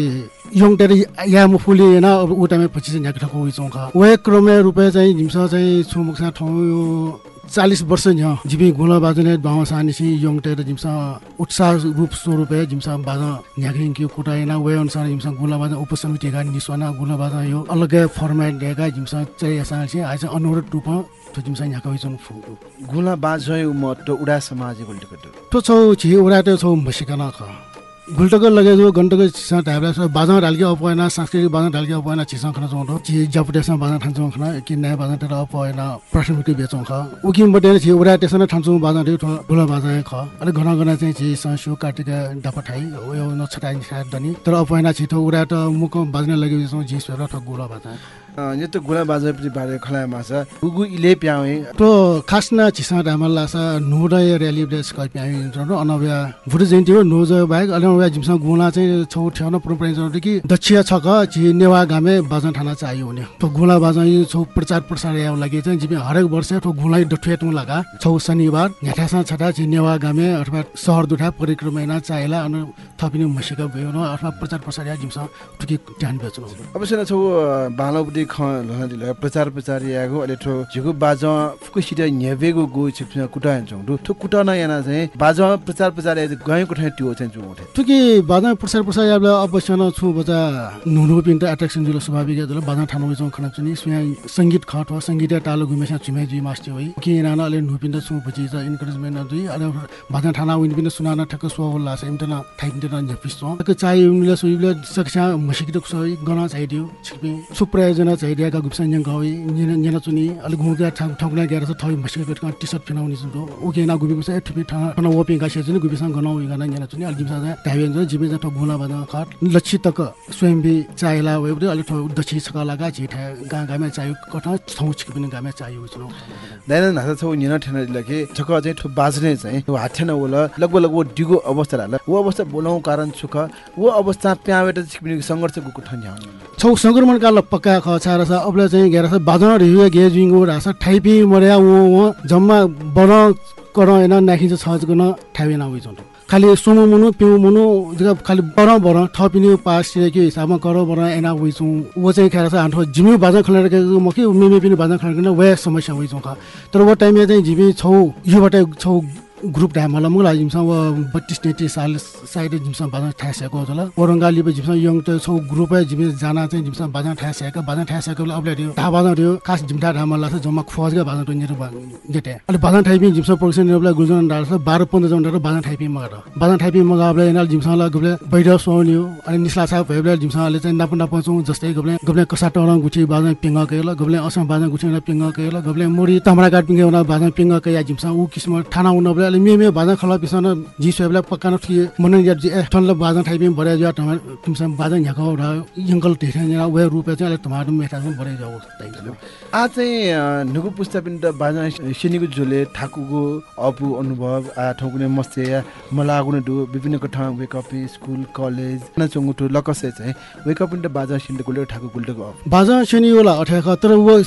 यङ टेर या म फुली होइन अब ऊ टाइममा फुची चाहिँ झ्याक ठाकु वे क्रमे रुपे चाहिँ झिम्सा चाहिँ छुमुक्सा ठाउँ चालिस वर्ष न्य जिबी गुला बाजने बाउ सानिसी यङटेर जिम्सा उत्साह रूप स्वरूप जिम्सा बाजा न्याकिङ कि कुटाइना वे अनुसार जिम्सा गुला बाजा उपसमिति गा निस्वाना गुला बाजा यो अलगै फर्मेट दिएका जिम्सा चाहिँ यसा आज अनुरोध रूपमा तो जिम्सा न्याका विजन फुटु गुला बाजय म त उडा समाज गुल्टको तो छौ छि उडा त छौ मसिकना ख गुल्टको लगे जो घन्टको छिसा ढाबला छ बाजा ढाल्के अपएन सांस्कृतिक बाजा ढाल्के अपएन छिसा खना चौँडो छि जपटेसन बाजा ठान्छौँ खना कि नयाँ बाजा टेर अपएन प्राथमिक बेचौँ ख। उकि बटेर छि उडा टेसन ठान्छौँ बाजा टे ठुलो बाजा ख। अलिक घना घना चाहिँ छि संसु काटेका डापा ठाइ यो न छटाइ दनी तर अपएन छिटो उडा त मुख बाज्न लगे बेचौँ झिस र ठ गोला बाजा यो त गुला बाजा पछि बारे खलाय माछा। गुगु इले प्यावे तो खासना छिसा डामल लासा नुडय र्याली देश कै प्यावे र अनव्या भुट जयन्ती हो नोज बाहेक अनव्या जिमसा गुला चाहिँ छौ ठ्याउन परम्परा जरुरी कि दक्षिण छ क झि नेवा गामे बाजा ठाना चाहियो हुने तो गुला बाजा छौ प्रचार प्रसार याउ लागि चाहिँ जिमे हरेक वर्ष तो गुला डठेट लगा। छौ शनिबार न्याठासा छटा झि नेवा गामे अथवा सहर दुठा परिक्रमैना चाहिला अन थपिने मसिका भयो न अथवा प्रचार प्रसार या जिमसा टुकी ध्यान बेच्नु अवश्य न छौ बालौपति प्रचार प्रचार यागो अले ठो झिगु बाज फुकुसित न्यावेगो गो छिप्छ कुटा हन्छौ दु ठो कुटा न याना चाहिँ बाज प्रचार प्रचार गयो कुठा त्यो चाहिँ जुङ उठे टुकी बाजा प्रचार प्रसार याबले अवश्य न छु बजा नुनु पिन्ट एट्र्याक्सन जुल स्वाभाविक जुल बाजा ठानु बिचौ खना चुनि सुया संगीत खट हो संगीत टालो घुमेसा छिमे जुइ मास्टे होइ कि नाना अले नु पिन्ट छु बची छ इन्करेजमेन्ट दुई अले बाजा ठाना विन पिन्ट सुनाना ठक स्व होला छ इन्टना थाइ पिन्ट न झपिस छ चाहि उनले सुइले सक्छा मसिक त सही गना चाहिदियो छिपे सुप्रयोजना चाहिदिएका गुप्सा न्यङ गई न्यना चुनि अले घुम्दा ठाउँ ठाउँना गएर छ थै मसिक पेट टी सर्ट फिनाउने जुन ओके ना गुबि गुसा एठपि ठा ठना वपि गासे जुन गुबिसा गनाउ गना न्यना चुनि। अले जिमसा धाइबेन जुन जिबे जतो गुला बादा खट लक्षि तक स्वयं बि चाहिला वेबले अले ठो दछि छका लगा छिठा गा गामे चाहियो कठा थौ छिक पनि गामे चाहियो जुन दाइन नासा छौ न्यना ठेना लगे ठक चाहिँ ठो बाजने चाहिँ हाथेन वला लगभग लगभग डिगो अवस्था रहला वो अवस्था बोलाउ कारण छुक वो अवस्था प्यावेट छिक पनि सङ्घर्ष गुकु ठन्या छौ सङ्क्रमण काल पक्का ख छ अबले चाहिँ गेर छ बाजन रिहे गे जुइङो रास ठाइपि मर्या व जम्मा बन कर एन नाखिन्छ छ गुन ठाइबे न खालि सोमो मुनु पिउ मुनु खालि बर बर थपिने पास के हिसाबमा कर बर एना होइ छु वो चाहिँ खेर छ हान्ठो जिमी बाजा खलेर म के मेमे पनि बाजा खलेर वे समस्या होइ छु तर वो टाइममा चाहिँ जिमी छौ योबाट छौ ग्रुप ढामला मुला जिमसा व बत्तीस तैतीस साल साइड जिमसा बाजा ठासेको होला औरंगाली पे जिमसा यङ त छौ ग्रुप जिम जाना चाहिँ जिमसा बाजा ठासेका बाजा ठासेको अब ल्यायो ढा बाजा दियो खास जिमटा ढामला छ जम्मा खोजगा बाजा तो निर जेटे अहिले बाजा ठाइपि जिमसा प्रोडक्सन निरबला गुजन डाल छ 12 15 जन डाल बाजा ठाइपि मगर बाजा ठाइपि मगर अब एनाल जिमसा ला गबले बैठ सोन्यो अनि निस्ला सा भएबले जिमसाले चाहिँ नाप नापचौ जस्तै गबले गबले कसा टङ गुची बाजा पिङ केला गबले असम बाजा गुची ना पिङ केला गबले मोरी तमरा काट पिङ ना बाजा पिङ के या जिमसा उ किसिम ठाना मे बाजा खला पिसन जी सोबले पक्का न थि मन या जी ए ठनले बाजा ठाइपि बरे जा तम किमसा बाजा झ्याको र यंगल टेठा या वे रुपे चाहिँ टमाटर मेठा चाहिँ बरे जाउ तै आ चाहिँ अ, नुगु पुस्ता पिन त बाजा सिनिगु झोले ठाकुगु अपु अनुभव आ ठौकुने मस्ते मलागुने वेक अप स्कुल कलेज लकसे चाहिँ बाजा सिन्द गुले ठाकु गुल्टे गफ बाजा होला अठ्याक तर वो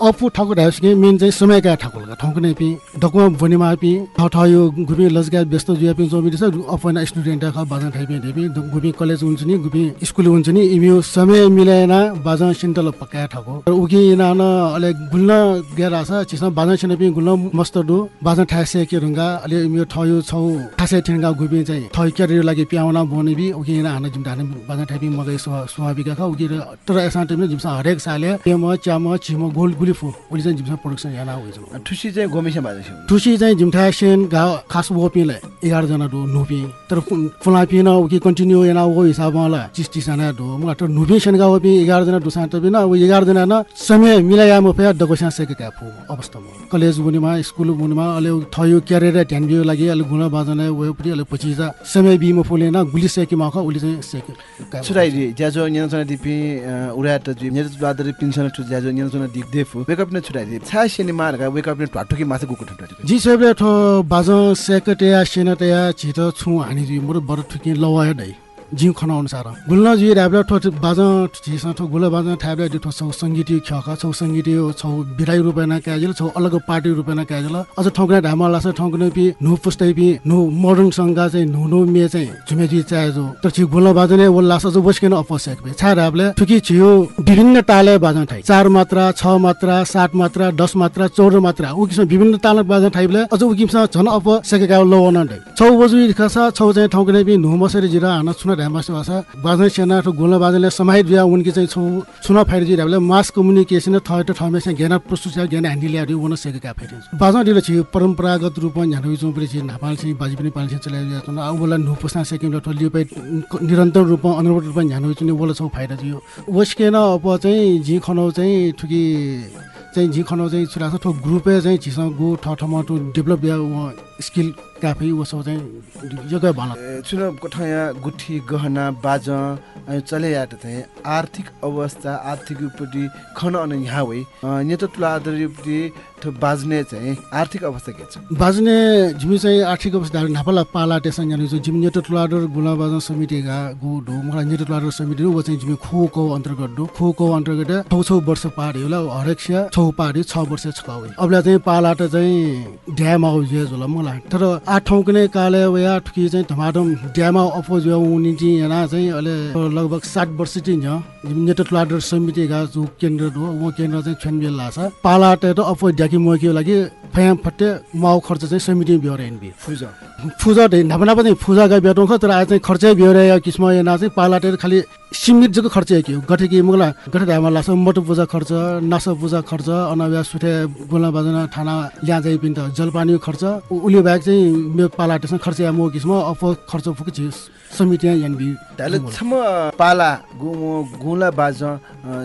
अफु ठाकुर ढाउसके मेन चाहिँ समयका ठाकुर ठाउँ नै पि डकुमा भनिमा पि ठ ठ यो गुबी लजगा व्यस्त जुया पि जोमि छ अफना स्टुडेन्ट का बाजा ठाइपि ढेपि गुबी कलेज हुन्छ नि गुबी स्कुल हुन्छ नि इमियो समय मिलाएन बाजा सिन्टल पक्का ठाको उकि नान अले गुल्न गेरा छ चिस बाजा सिन पि गुल्न मस्त दु बाजा ठासे के रुंगा अले इमियो ठयो छौ ठासे ठिनगा गुबी चाहिँ ठय के लागि प्याउना बनेबि उकि ना हान जिम बाजा ठाइपि मगै स्वाभाविक का उकि तर एसा टाइममा जिमसा हरेक साले छिम गोल गुली फु उली चाहिँ जिमसा प्रोडक्सन याना होइ ठुसी चाहिँ गोमेसा बाजा सिन ठुसी चाहिँ जिमठा सेन गा खास वोपिले एघार जना दु नुपि तर फुला पिन उकि कन्टिन्यू याना वो हिसाबमा ला चिस्टी साना दु म त नुपि सेन गा वपि एघार जना दु सान्त बिना वो एघार जना न समय मिलाया म फेया दगोसा सेके का फु अवस्थामा कलेज बुनिमा स्कुल बुनिमा अले थयो क्यारेर ध्यान बियो लागि अले गुना बाजना वो परि अले पछि जा समय बिमो फुलेन गुली सेके माख उली चाहिँ सेके छुराइ ज्याजो न्यानसना दिपि त जि न्याज बादर पिन्सन छु ज्याजो न्यानसना दिप देफु वेक अप न छुराइ दि छा ठाटुकी मासे गुकु ठट जी सबले ठो बाज सेकटया सेनटया छिट छु हानि मोर बर ठुकी लवाय दै जिउ खना अनुसार गुल्न जी राबले ठो बाज ठो गुल बाज दि ठो सौ संगीति खका छौ संगीति छौ बिराई रुपैना काजल छौ अलग पार्टी रुपैना काजल अझ ठौकने ढामा लास ठौकने पि नु पुस्तै पि नु मोडर्न संगा चाहिँ नु नु मे चाहिँ झुमेजी चाहे जो। तर छि गुल्न बाजने वो लास जो बस्किन अपसेक पे। छा राबले ठुकी छियो विभिन्न ताले बाजा ठाइ चार मात्रा छ मात्रा सात मात्रा दस मात्रा चौध मात्रा उ किसिम विभिन्न ताल बाजा ठाइबले अझ उ किसिम झन अप सेकेका लवन दै छौ बजु खसा छौ चाहिँ ठौकने पि नु मसरी जिरा हान छुना ढामास भाषा बाजा सेना ठो गोला बाजाले समाहित बिया उनकी चाहिँ छौ छुना फाइर जी राबले मास कम्युनिकेसन थय ठमे चाहिँ ज्ञान प्रस्तुत छ ज्ञान ह्यान्डी ल्याडी वन सेकेका फाइर बाजा दिले छि परम्परागत रूपमा न्यानो चौ पनि नेपाल चाहिँ बाजी पनि चलाइ छ आ बोला नु पुस्ना लिपै निरन्तर रूपमा अनुरोध रूपमा न्यानो चाहिँ बोला छौ फाइर जियो वस्केन अब चाहिँ जी खनौ चाहिँ ठुकी चाहिँ जी खनौ चाहिँ छुरा ठो ग्रुपे चाहिँ छिसँग गो ठ ठमा डेभलप या स्किल काफी वो सब चाहिँ जग्गा भन चुन कठया गुठी गहना बाज चले यात चाहिँ आर्थिक अवस्था आर्थिक उपटि खन अन यहाँ होइ नेत तुला आधारपटि ठो बाज्ने चाहिँ आर्थिक अवस्था के छ? बाज्ने झिमी चाहिँ आर्थिक अवस्था नापाला पाला टेसन जाने चाहिँ झिमी नेट तुलाडर गुला बाजा समितिका गु ढो मलाई नेट तुलाडर समिति वो चाहिँ झिमी खोको अन्तर्गत डो खोको अन्तर्गत छौ छौ वर्ष पार्यो होला हरेक छ छौ पार्यो छ वर्ष छकाउ अबला चाहिँ पाला त चाहिँ ड्याम आउ जे जोला मलाई तर आ ठाउँकने काले वया ठुकी चाहिँ धमाधम ड्याम अपोज उनी चाहिँ यहाँ चाहिँ अहिले लगभग सात वर्ष चाहिँ छ नेट तुलाडर समितिका जो केन्द्र हो वो केन्द्र चाहिँ छेनबेल लाछ पाला त अपोज ड्याकी मक्यो लागि फ्याम फट्टे माउ खर्च चाहिँ समिति बिहोर एनबी। फुजा। फुजा नापा पनि फुजाका बेटौँ तर आज चाहिँ खर्चै बिहोरे किसिम यहाँ चाहिँ पालाटेर खालि सीमित जग्गा खर्च के हो। गठे कि मुगला गठे धामा लाग्छ मटु पूजा खर्च नास पूजा खर्च अनव्या सुठे गोला बाजना थाना ल्या जाइ पिन्त जलपानी खर्च उसले बाहेक चाहिँ मेरो पालाटेसँग खर्च या म किसिम अफ खर्च फुक छि समिति यहाँ बि ताले छम पाला गु गुला बाज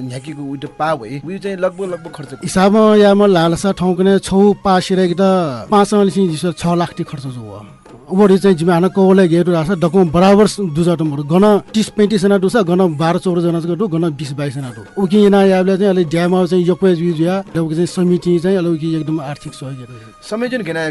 न्याकीको उइट पा भए उयो चाहिँ लगभग लगभग खर्च हिसाबमा या म लालसा ठाउँकने छौ पासिरहेको त पाँच लिसिङ जिसो छ लाख टी खर्च जो वरि चाहिँ जिम्मे हाना कौले घेरु राख्छ। डकुम बराबर दुजटमहरू गन तिस पैँतिसजना डुछ गन बाह्र चौधजना डु गन बिस बाइसजना डु उकि यहाँ याबले चाहिँ अहिले ड्यामा चाहिँ योपे जुया चाहिँ समिति चाहिँ अहिले उकि एकदम आर्थिक सहयोग समय जुन घेना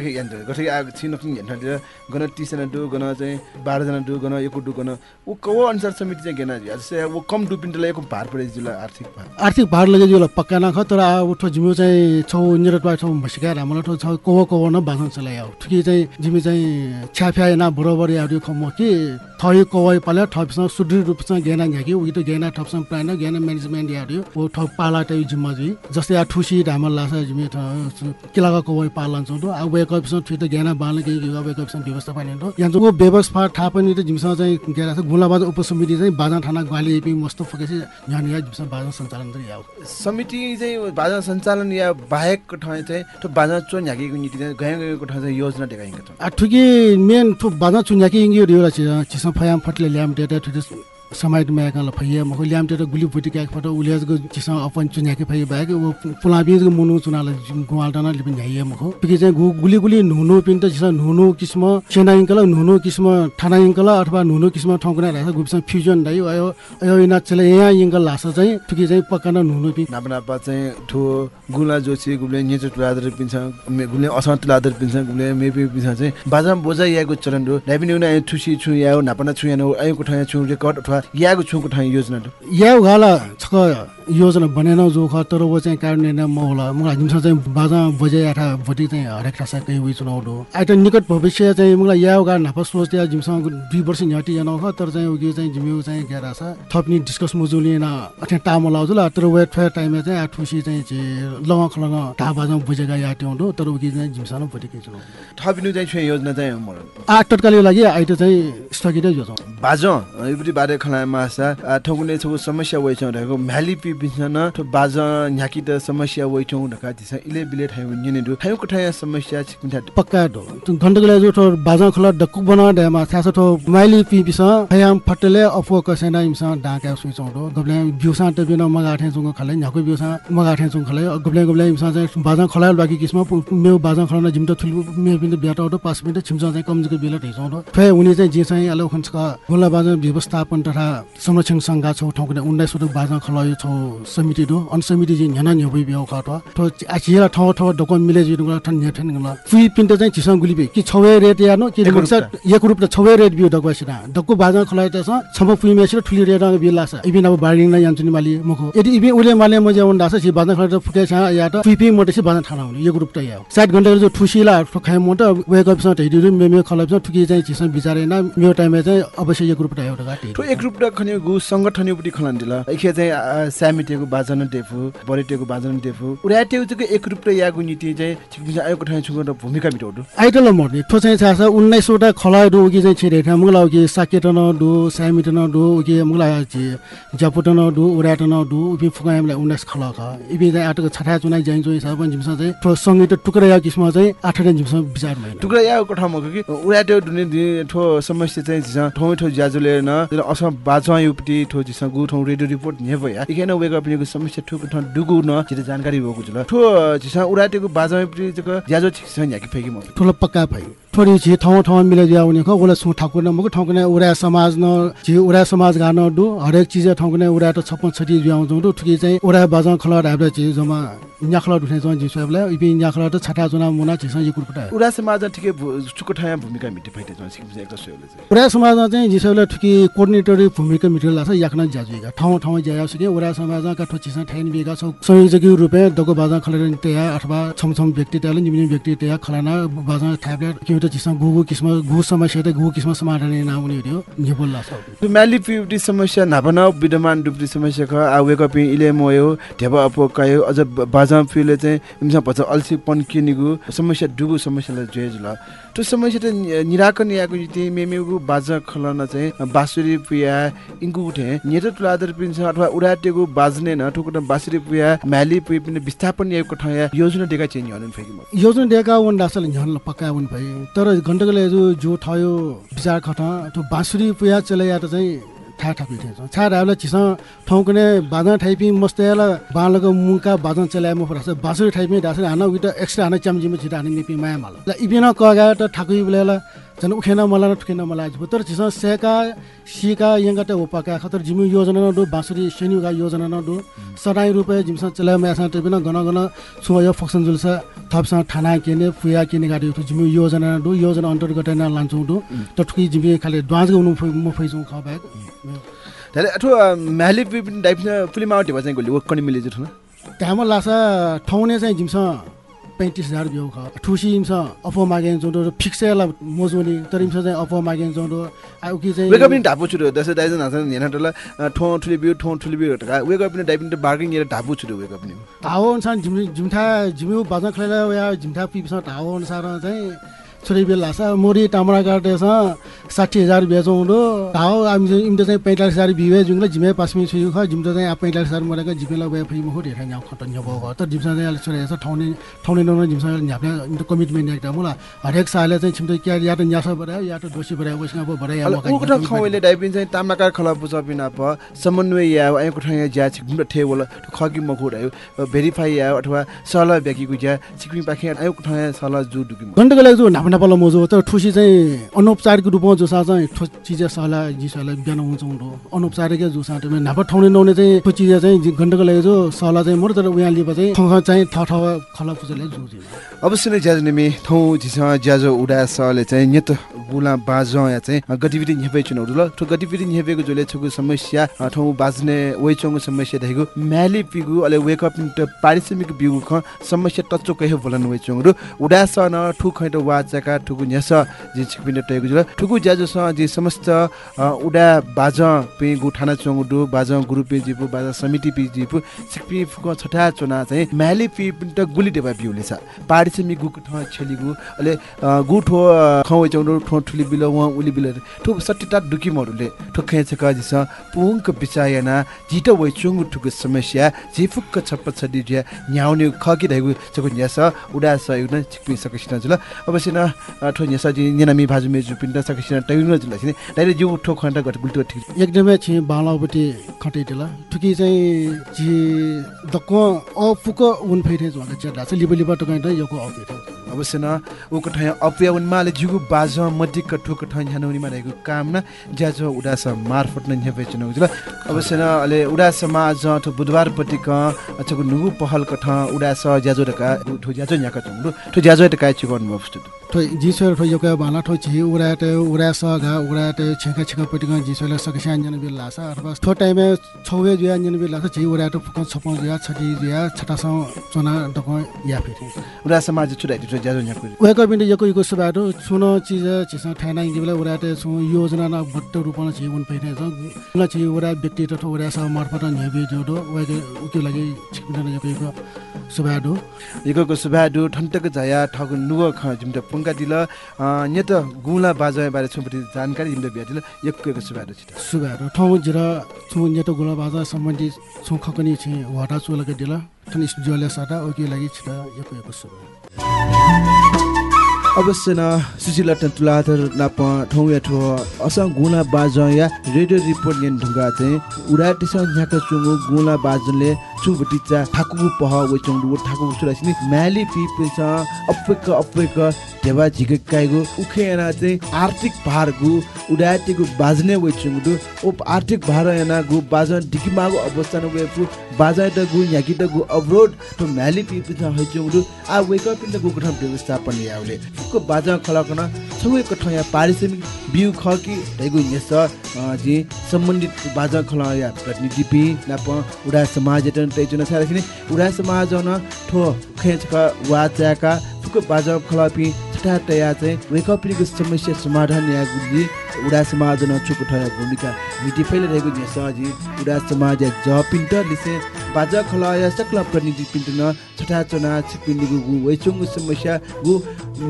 गठे आ छिन हेर्न गन तिसजना डु गन चाहिँ बाह्रजना डु गन एको डु गन। ऊ कव अनुसार समिति चाहिँ घेना जस्तै वो कम डु पिन्टलाई एको भार परे जुल आर्थिक भार। आर्थिक भार लगे जुल पक्का नख तर आ उठो जिम्मे चाहिँ छौ निरत छौ भसिका हाम्रो छौ कव कव न बाँच्न चलाइ ठुकी चाहिँ जिम्मे चाहिँ छ्याफ्या ना बरोबर याडी खम कि थय कवय पाला थपसँग सुदृढ रूपसँग गेना झ्याकी उही त गेना थपसँग प्रायन गेना म्यानेजमेन्ट याडियो ओ थप पाला त जिम्मा जी जस्तै आ ठुसी ढामल लासा जिमे थ किलाका कवय पालन छौ आ वे कपसँग ठुट गेना बाल के के वे कपसँग व्यवस्था पाइन त यहाँ जो व्यवस्था था पनि त जिमसँग चाहिँ गेरा छ गुलाबाज उपसमिति चाहिँ बाजा थाना ग्वाली एपी मस्त यहाँ यहाँ जिमसँग बाजा सञ्चालन गरी याउ समिति चाहिँ बाजा सञ्चालन या बाहेक ठाउँ चाहिँ त्यो बाजा चोन झाँकीको नीति चाहिँ गए गएको ठाउँ चाहिँ योजना टेकाइएको छ चिसा फयाम फटले म्याका ल फैया मखो ल्याम टेटा गुली फुटी क्याक फटो उलियाजको चिसा अपन चुन्याकी फै बाहेक वो पुलाबीजको मुनु चुनाले गुवाल्टाना लिपिन झ्याइए मखो पिके चाहिँ गुली गुली नुनु पिन त चिसा नुनु किस्म सेना इंकल नुनु किस्म ठाना अथवा नुनु किस्म ठाउँकुना रहेछ गुप्स फ्युजन दाइ अयो अयो इना चले यहाँ इंकल लास चाहिँ पिके चाहिँ पक्काना नुनु पिन। नापा चाहिँ ठो गुला जोची गुले नेचर तुलादर पिन्छ गुले असन तुलादर पिन्छ गुले मेपी पिन्छ चाहिँ। बाजा बोजा याको चलन दो नाइपिन उना ठुसी छु या नापना छु या आयो कोठा छु रेकर्ड अथवा याको छु कोठा योजना या उगाला छक योजना बनेन जो ख तर वो चाहिँ कार्यान्वयन म होला मलाई जिमसा चाहिँ बाजा बजे आठा भोटी चाहिँ हरेक ठासा कहीँ उयो चुनाव दो आइट निकट भविष्य चाहिँ मलाई या उगा नाप सोच त्या जिमसा दुई वर्ष न्याटी जान ख तर चाहिँ उयो चाहिँ जिम्यो चाहिँ गेरा छ थप्नी डिस्कस मुजुली न अथे टामो लाउँछ ल तर वेट फेयर टाइममा चाहिँ आ ठुसी चाहिँ लङ खलङ ढा बाजा बुझेगा या ट्याउँदो तर उयो चाहिँ जिमसा न भोटी चुनाव थपिनु चाहिँ छु योजना चाहिँ मर। आ तत्कालको लागि आइट चाहिँ स्थगितै जो छ बाजो बारे खला मासा ठगुने छ समस्या वइ छ रहेको म्याली पि बिछन ठो बाजा न्याकी त समस्या वइ छ ढका दिस इले बिले ठाइ निने दु। ठाइ कोठा समस्या छिकिन्था पक्का दो। घण्टको जो ठो बाजा खोला डक्कु बना डेमा थाहा छ ठो माइली पि पिस हयाम फटले अफो कसेना इमसा डाका सुइ चौडो गब्ले बिउसा त बिना मगाठे जुङ खले न्याको बिउसा मगाठे जुङ खले गब्ले गब्ले इमसा चाहिँ बाजा खोला बाकी किस्म मेउ बाजा खोला जिम त थुलु मे बिन बियाटा ओटो पास मिनट छिमसा चाहिँ कमजको बिल ढै चौडो फे उनी चाहिँ जे चाहिँ अलो खन्छ गुला बाजा व्यवस्थापन तथा संरक्षण संघ छौ ठाउँको उन्नाइस वटा बाजा खोला छौ समिति दो अन समिति चाहिँ न्याना ठो आछिया ठाउँ ठाउँ डको मिले जिनु ठन न्याठन गला फुइ पिन्ट चाहिँ छिसङ गुलिबे कि छवे रेट यानो कि एक रुप त छवे रेट बिउ डको सिना। डको बाजा खोला त छम फुइ मेसिर ठुली रेट बिउ लासा। इबिन अब बार्डिङ न यान्चुनि माली मखो। यदि इबि उले माले म जाउन दास छि बाजा खोला त फुके छ या त फुइ पि मोटे छि बाजा ठाना हुने। एक रुप त या साइड घण्टा जो ठुसीला खाइ म त वेक अप स ढिडि मे मे खोला स ठुकी चाहिँ छिसङ बिचारे न मेरो टाइममा चाहिँ अवश्य एक रुप त एउटा गाटी ठो एक रुपटा खने गु संगठन उपटी खलन दिला। एखे चाहिँ सामिटेको बाजन टेफु बरेटेको बाजन टेफु उराटेको चाहिँ एक रुपटा यागु नीति चाहिँ छिकिन्छ आयो कोठा छुको त भूमिका बिटोडु आइटल मर्ने ठो चाहिँ छ उन्नाइसवटा खलाहरू उकि चाहिँ छिरेठ मुगला उकि साकेटन डु सामिटन डु उकि मुगला छि जपुटन डु उराटन डु उकि फुकायमलाई उन्नाइस खला ख इबि चाहिँ आटको छठा चुनाइ जाइन जोइ पनि जिमसा चाहिँ ठो सङ्गीत टुक्रा या किस्म चाहिँ आठटा जिमसा विचार भएन। टुक्रा या कोठा मको कि? उराटे दुने ठो समस्या चाहिँ जिस ठौ ठौ ज्याजुले न असम बाजा उपटी ठो जिस गु ठौ रेडियो रिपोर्ट ने भया इखेन वेक अप निको समस्या ठुक ठौ डुगु न जिते जानकारी भएको जुल ठो जिस उराटेको बाजा उपटी जको ज्याजो छिस याकी फेकी म। ठुलो पक्का भई थोड़ी छि ठाउँ ठाउँ मिले दिया उनी खो ओला सु ठाकुर न मको ठाउँ कुने उरा समाज न छि उरा समाज गान दु हरेक चीज ठाउँ कुने उरा त छप्पन छटी ज्याउ जउ दु ठुकी चाहिँ उरा बाजा खला राब्दा छि जमा न्याखला दुठे जमा जि सबले इबि न्याखला त छटा जुना मुना छि सय कुरकुटा उरा समाज ठिकै चुको ठाया भूमिका मिटे फाइटे जन सिकिन्छ एक दसैले चाहिँ। उरा समाजमा चाहिँ जि सबले ठुकी कोर्डिनेटरी भूमिका मिठो लाग्छ याक्न जाजुगा ठाउँ ठाउँ ज्याया सके उरा समाजमा का ठोचिस ठाइन बिगा छौ संयोजकी रूपे दगो बाजा खलेर तया अथवा छम छम व्यक्ति तयाले निमिन व्यक्ति तया खलाना बाजा थाप्ले किउटा चिस गुगु किस्म गु समस्या त गु किस्म समाधान नाउनी हो निबोल लाग्छ म्याली पिउटी समस्या नाभन विद्यमान डुप्टी समस्या ख आ वेक अप इले मोयो ढेबा अप कायो अझ बाजा पिले चाहिँ इमसा भन्छ अल्सी पन किनिगु समस्या डुगु समस्यालाई जोज ल त्यो समस्या त निराकरण याको मेमेगु बाजा खलन चाहिँ बाँसुरी पुया इङ्गु उठे नेत्र तुलादर पिन्छ अथवा उडाटेको बाजने न ठुकुट बाँसुरी पुया म्याली पुइ पिने विस्थापन याको ठया योजना डेका चेन्ज हनुन फेकि योजना दिएका वन डासल झन पक्का वन भए तर घण्टकले जो जो ठयो विचार खट त्यो बाँसुरी पुया चलाया त चाहिँ ठा ठापी थिएछ छा। रावला छिस ठाउँकने बाजा ठाइपी मस्तेला बालको मुका बाजा चलाए म फरास। बाँसुरी ठाइपी डासल हाना उइटा एक्स्ट्रा हाना च्यामजिमा छिटा हाना नेपी माया माल। इबिना कगा त ठाकुई बेला झन् उखेन मला न ठुकेन मला आज तर छिस सेका सिका यंगा त उपाका। खतर जिमु योजना न दो बाँसुरी सेनिगा योजना न दो सराई रुपे जिमसा चलाए म्यासा टेबिन गन गन सुयो फक्सन जुलसा थपसा ठाना केने फुया केने गाडी उठु। जिमु योजना न दो योजना अन्तर्गत न लान्छौ दो त ठुकी जिमि खाले द्वाज उनु म फैजौ ख ब्याग धेरै अथवा म्याली पिउ डाइप पुलिमा आउट भन्छ गोली वक्कनि मिले जुठन? त्यहाँमा लासा ठाउँने चाहिँ जिमसा पैँतिस हजार बिउ ख ठुसी इम्स अफो मागेन जोडो फिक्सेला मोजोनी तर इम्स चाहिँ अफो मागेन जोडो आ उकी चाहिँ वेक अप इन ढापु छुट्यो दस दाइजन हासन हेन टला ठो ठुली बिउ ठो ठुली बिउ टका वेक अप इन डाइपिन बार्गिङ एरा ढापु छुट्यो वेक अप नि हावा अनुसार झिम झिम्ठा झिम्यु बाजा खेलेर या झिम्ठा पिपसँग हावा अनुसार चाहिँ छोरी बेल लाछ मोरी टामरा काटेछ साठी हजार बेचौँ दो हाव हामी चाहिँ इम्तो चाहिँ पैँतालिस हजार बिहे जुङले झिमे पासमी छु ख झिम्तो चाहिँ पैँतालिस हजार मरेको झिमेला गए फेरि मुखो ढेर न्याउ खट न्याउ तर झिम्सा चाहिँ अहिले छोरा छ ठाउने ठाउने नौने झिम्सा न्याप्ने कमिटमेन्ट एक मलाई हरेक सालले चाहिँ छिम्तो क्या या त न्यास बढायो या त दोषी बढायो उसमा अब बढायो या उ कठा खवेले डाइपिन चाहिँ तामाकार खला पुचा पिना प समन्वय या आइ कठा या ज्या छिकुम ठे वला खगी मखु रह्यो भेरिफाई या अथवा सला ब्याकीको ज्या छिकुम पाखे आइ कठा या सला जु दुकि घन्टाको लागि जो नापा नापाला मोजो तर ठुसी चाहिँ अनौपचारिक रूपमा जो सा चाहिँ ठो चिज सला जी सला बिहान हुन्छ उठो अनौपचारिक जो सा त्यो नापा ठाउने नहुने चाहिँ ठो चिज चाहिँ घन्टाको लागि जो सला चाहिँ मोर तर उहाँ लिएर चाहिँ ठाउँ चाहिँ ठाउँ ठाउँ खला पुजाले जुझे अवश्य नै ज्याज निमी थौ जिसा ज्याजो उडा सले चाहिँ नेत गुला बाज या चाहिँ गतिविधि न्हेपे चुनौ ल। ठो गतिविधि न्हेपेको जोले छगु समस्या अ, ठौ बाज्ने वेचोङको समस्या देखिको म्याली पिगु अले वेक अप इन पारिश्रमिक बिगु ख समस्या टच्चो कहे बोलन वेचोङ रु उडा स न ठु खैट वाचका ठुगु न्यास जि छिकपिन टएको जुल ठुगु ज्याजो स जि समस्त उडा बाज पे गु ठाना चोङ दु बाज गुरु पे जिपु बाज समिति पि जिपु छिकपि फुक छठा चुना चाहिँ म्याली पि पिन्ट गुली देबा बिउले छ पारिश्रमिक गुक ठ छेलिगु अले अ, गु ठो खौ चौडो ठो ठुली बिल व उली बिल ठु सट्टिटा दुकी मरुले। ठु खे छ जिस पुंक बिचायना जिट वइ चुङ ठुक समस्या जिफुक छप्प छदि न्याउने खकी रहेगु छगु न्यास उडा स युन छिकपि सकसिना जुल। अवश्य न अ, ठो न्यास जि नेनामी भाजु मेजु पिन्ट सकसिना टयुन जुल छिने डाइरे जु ठो खण्ड गट गुल्टो ठिक एकदमै छि बालापट्टि खटेटेल ठुकी चाहिँ जी दक्क अपुक उन फेथे झ्वाका चेडा चाहिँ लिबो लिबो टकाइ त योको अपेथे अवश्य न ऊ कठा अप्या उन्माले जुगु बाज मध्य कठु कठा ह्यानौनीमा रहेको काम न ज्याज उडास मार्फत न न्यापे चुनौ जुल। अवश्य न अले उडा समाज ठो बुधबार पटिक अछको नुगु पहल कठा उडास ज्याजो ढका ठो ज्याजो न्याका चुङडु ठो ज्याजो ढका चिकन मफस्तु ठो जिसो ठो योको बाला ठो छि उडा त उडा सगा उडा त छेका छेका पटिक जिसोले सकसे अन्जन बिल लासा अथवा ठो टाइमे छौवे जुया अन्जन बिल लासा छि त फुक छपौ जुया छजी जुया छटासौ चना दक या फेथे उडा समाज छुडाइ उहाँको यको यको सुबाटो सुनो चिज चिस ठाना इंगिबला उराटे सु योजना न बट्ट रूपमा छि उन पैने छ। न छि उरा व्यक्ति त उरा स मार्फत न्हेबे जोडो उहाँको उके लागि छिपिन यको यको सुबाटो यगको सुबाडु ठन्टक जाया ठगु नुगो ख जिमटा पुंका दिल अ, न्यत गुला बाज बारे छुपति जानकारी जिमटा बियादिल यक्को यको सुबाडु छिटा। सुबाटो ठाउँ जिर छु नेतो गुला बाजा सम्बन्धी छु खकनी छि वटा चुलके दिल थन जोले सटा उके लागि छिटा यको यको अवश्य न सुशीला टन्तुलाधर नाप ठौँ या ठो असं गुना बाज या रेडियो रिपोर्ट नेन ढुङ्गा चाहिँ उडा टिस न्याक चुङु गुला बाजले चुबटिचा ठाकुगु पह वे चुङडु ठाकुगु सुरासिनि म्याली अप्पक अप्पक देवा झिके उखेना चाहिँ आर्थिक भारगु उडाटिगु बाजने वे चुङडु ओ आर्थिक भार याना गु बाजन डिकिमागु अवस्थान वेपु। बाजा त गु याकि त गु अवरोध तो म्याली पिपिस है चुङडु आ वेक अप इन द गु गठन व्यवस्थापन याउले। को बाजा खलाकन सबै कठया पारिश्रमिक बिउ खकी दैगु यस जी सम्बन्धित बाजा खला या प्रतिनिधि नाप उडा समाज जन तैजुन सारखिने। उडा समाज न ठो खेचका वाचाका फुको बाजा खला पि छटा तया चाहिँ वेकअपको समस्या समाधान या उडा समाज न ठया भूमिका मिटी फैले रहेको यस जी उडा समाज ज पिन्टर लिसे बाजा खला या सकला प्रतिनिधि पिन्ट न छटा चना छिपिन्दिगु गु वेचुङगु समस्या गु।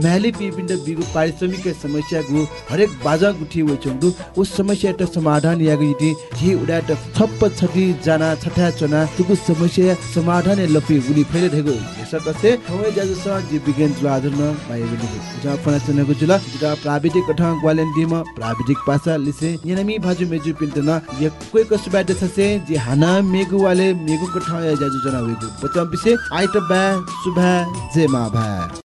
म्याली पिपिन्ड बिगु पारिश्रमिक समस्या गु। हरेक बाजा गुठी वेचुङदु उस समस्या त समाधान यागु यदि। जे उडा त छप्प छटी जना छटा चना। तुगु समस्या समाधान लपि गुली फैले रहेको यस कसे हवे जाजु स जी बिगेन जुल आदर न प्राविधिक पासा लिसे यनमी भाजु मेजु पिन्ट न य कोइ कसु बाटे छसे जी हाना मेगु वाले मेगु कठा या जाजु जना वेगु पचम पिसे आइट बा सुभा जे मा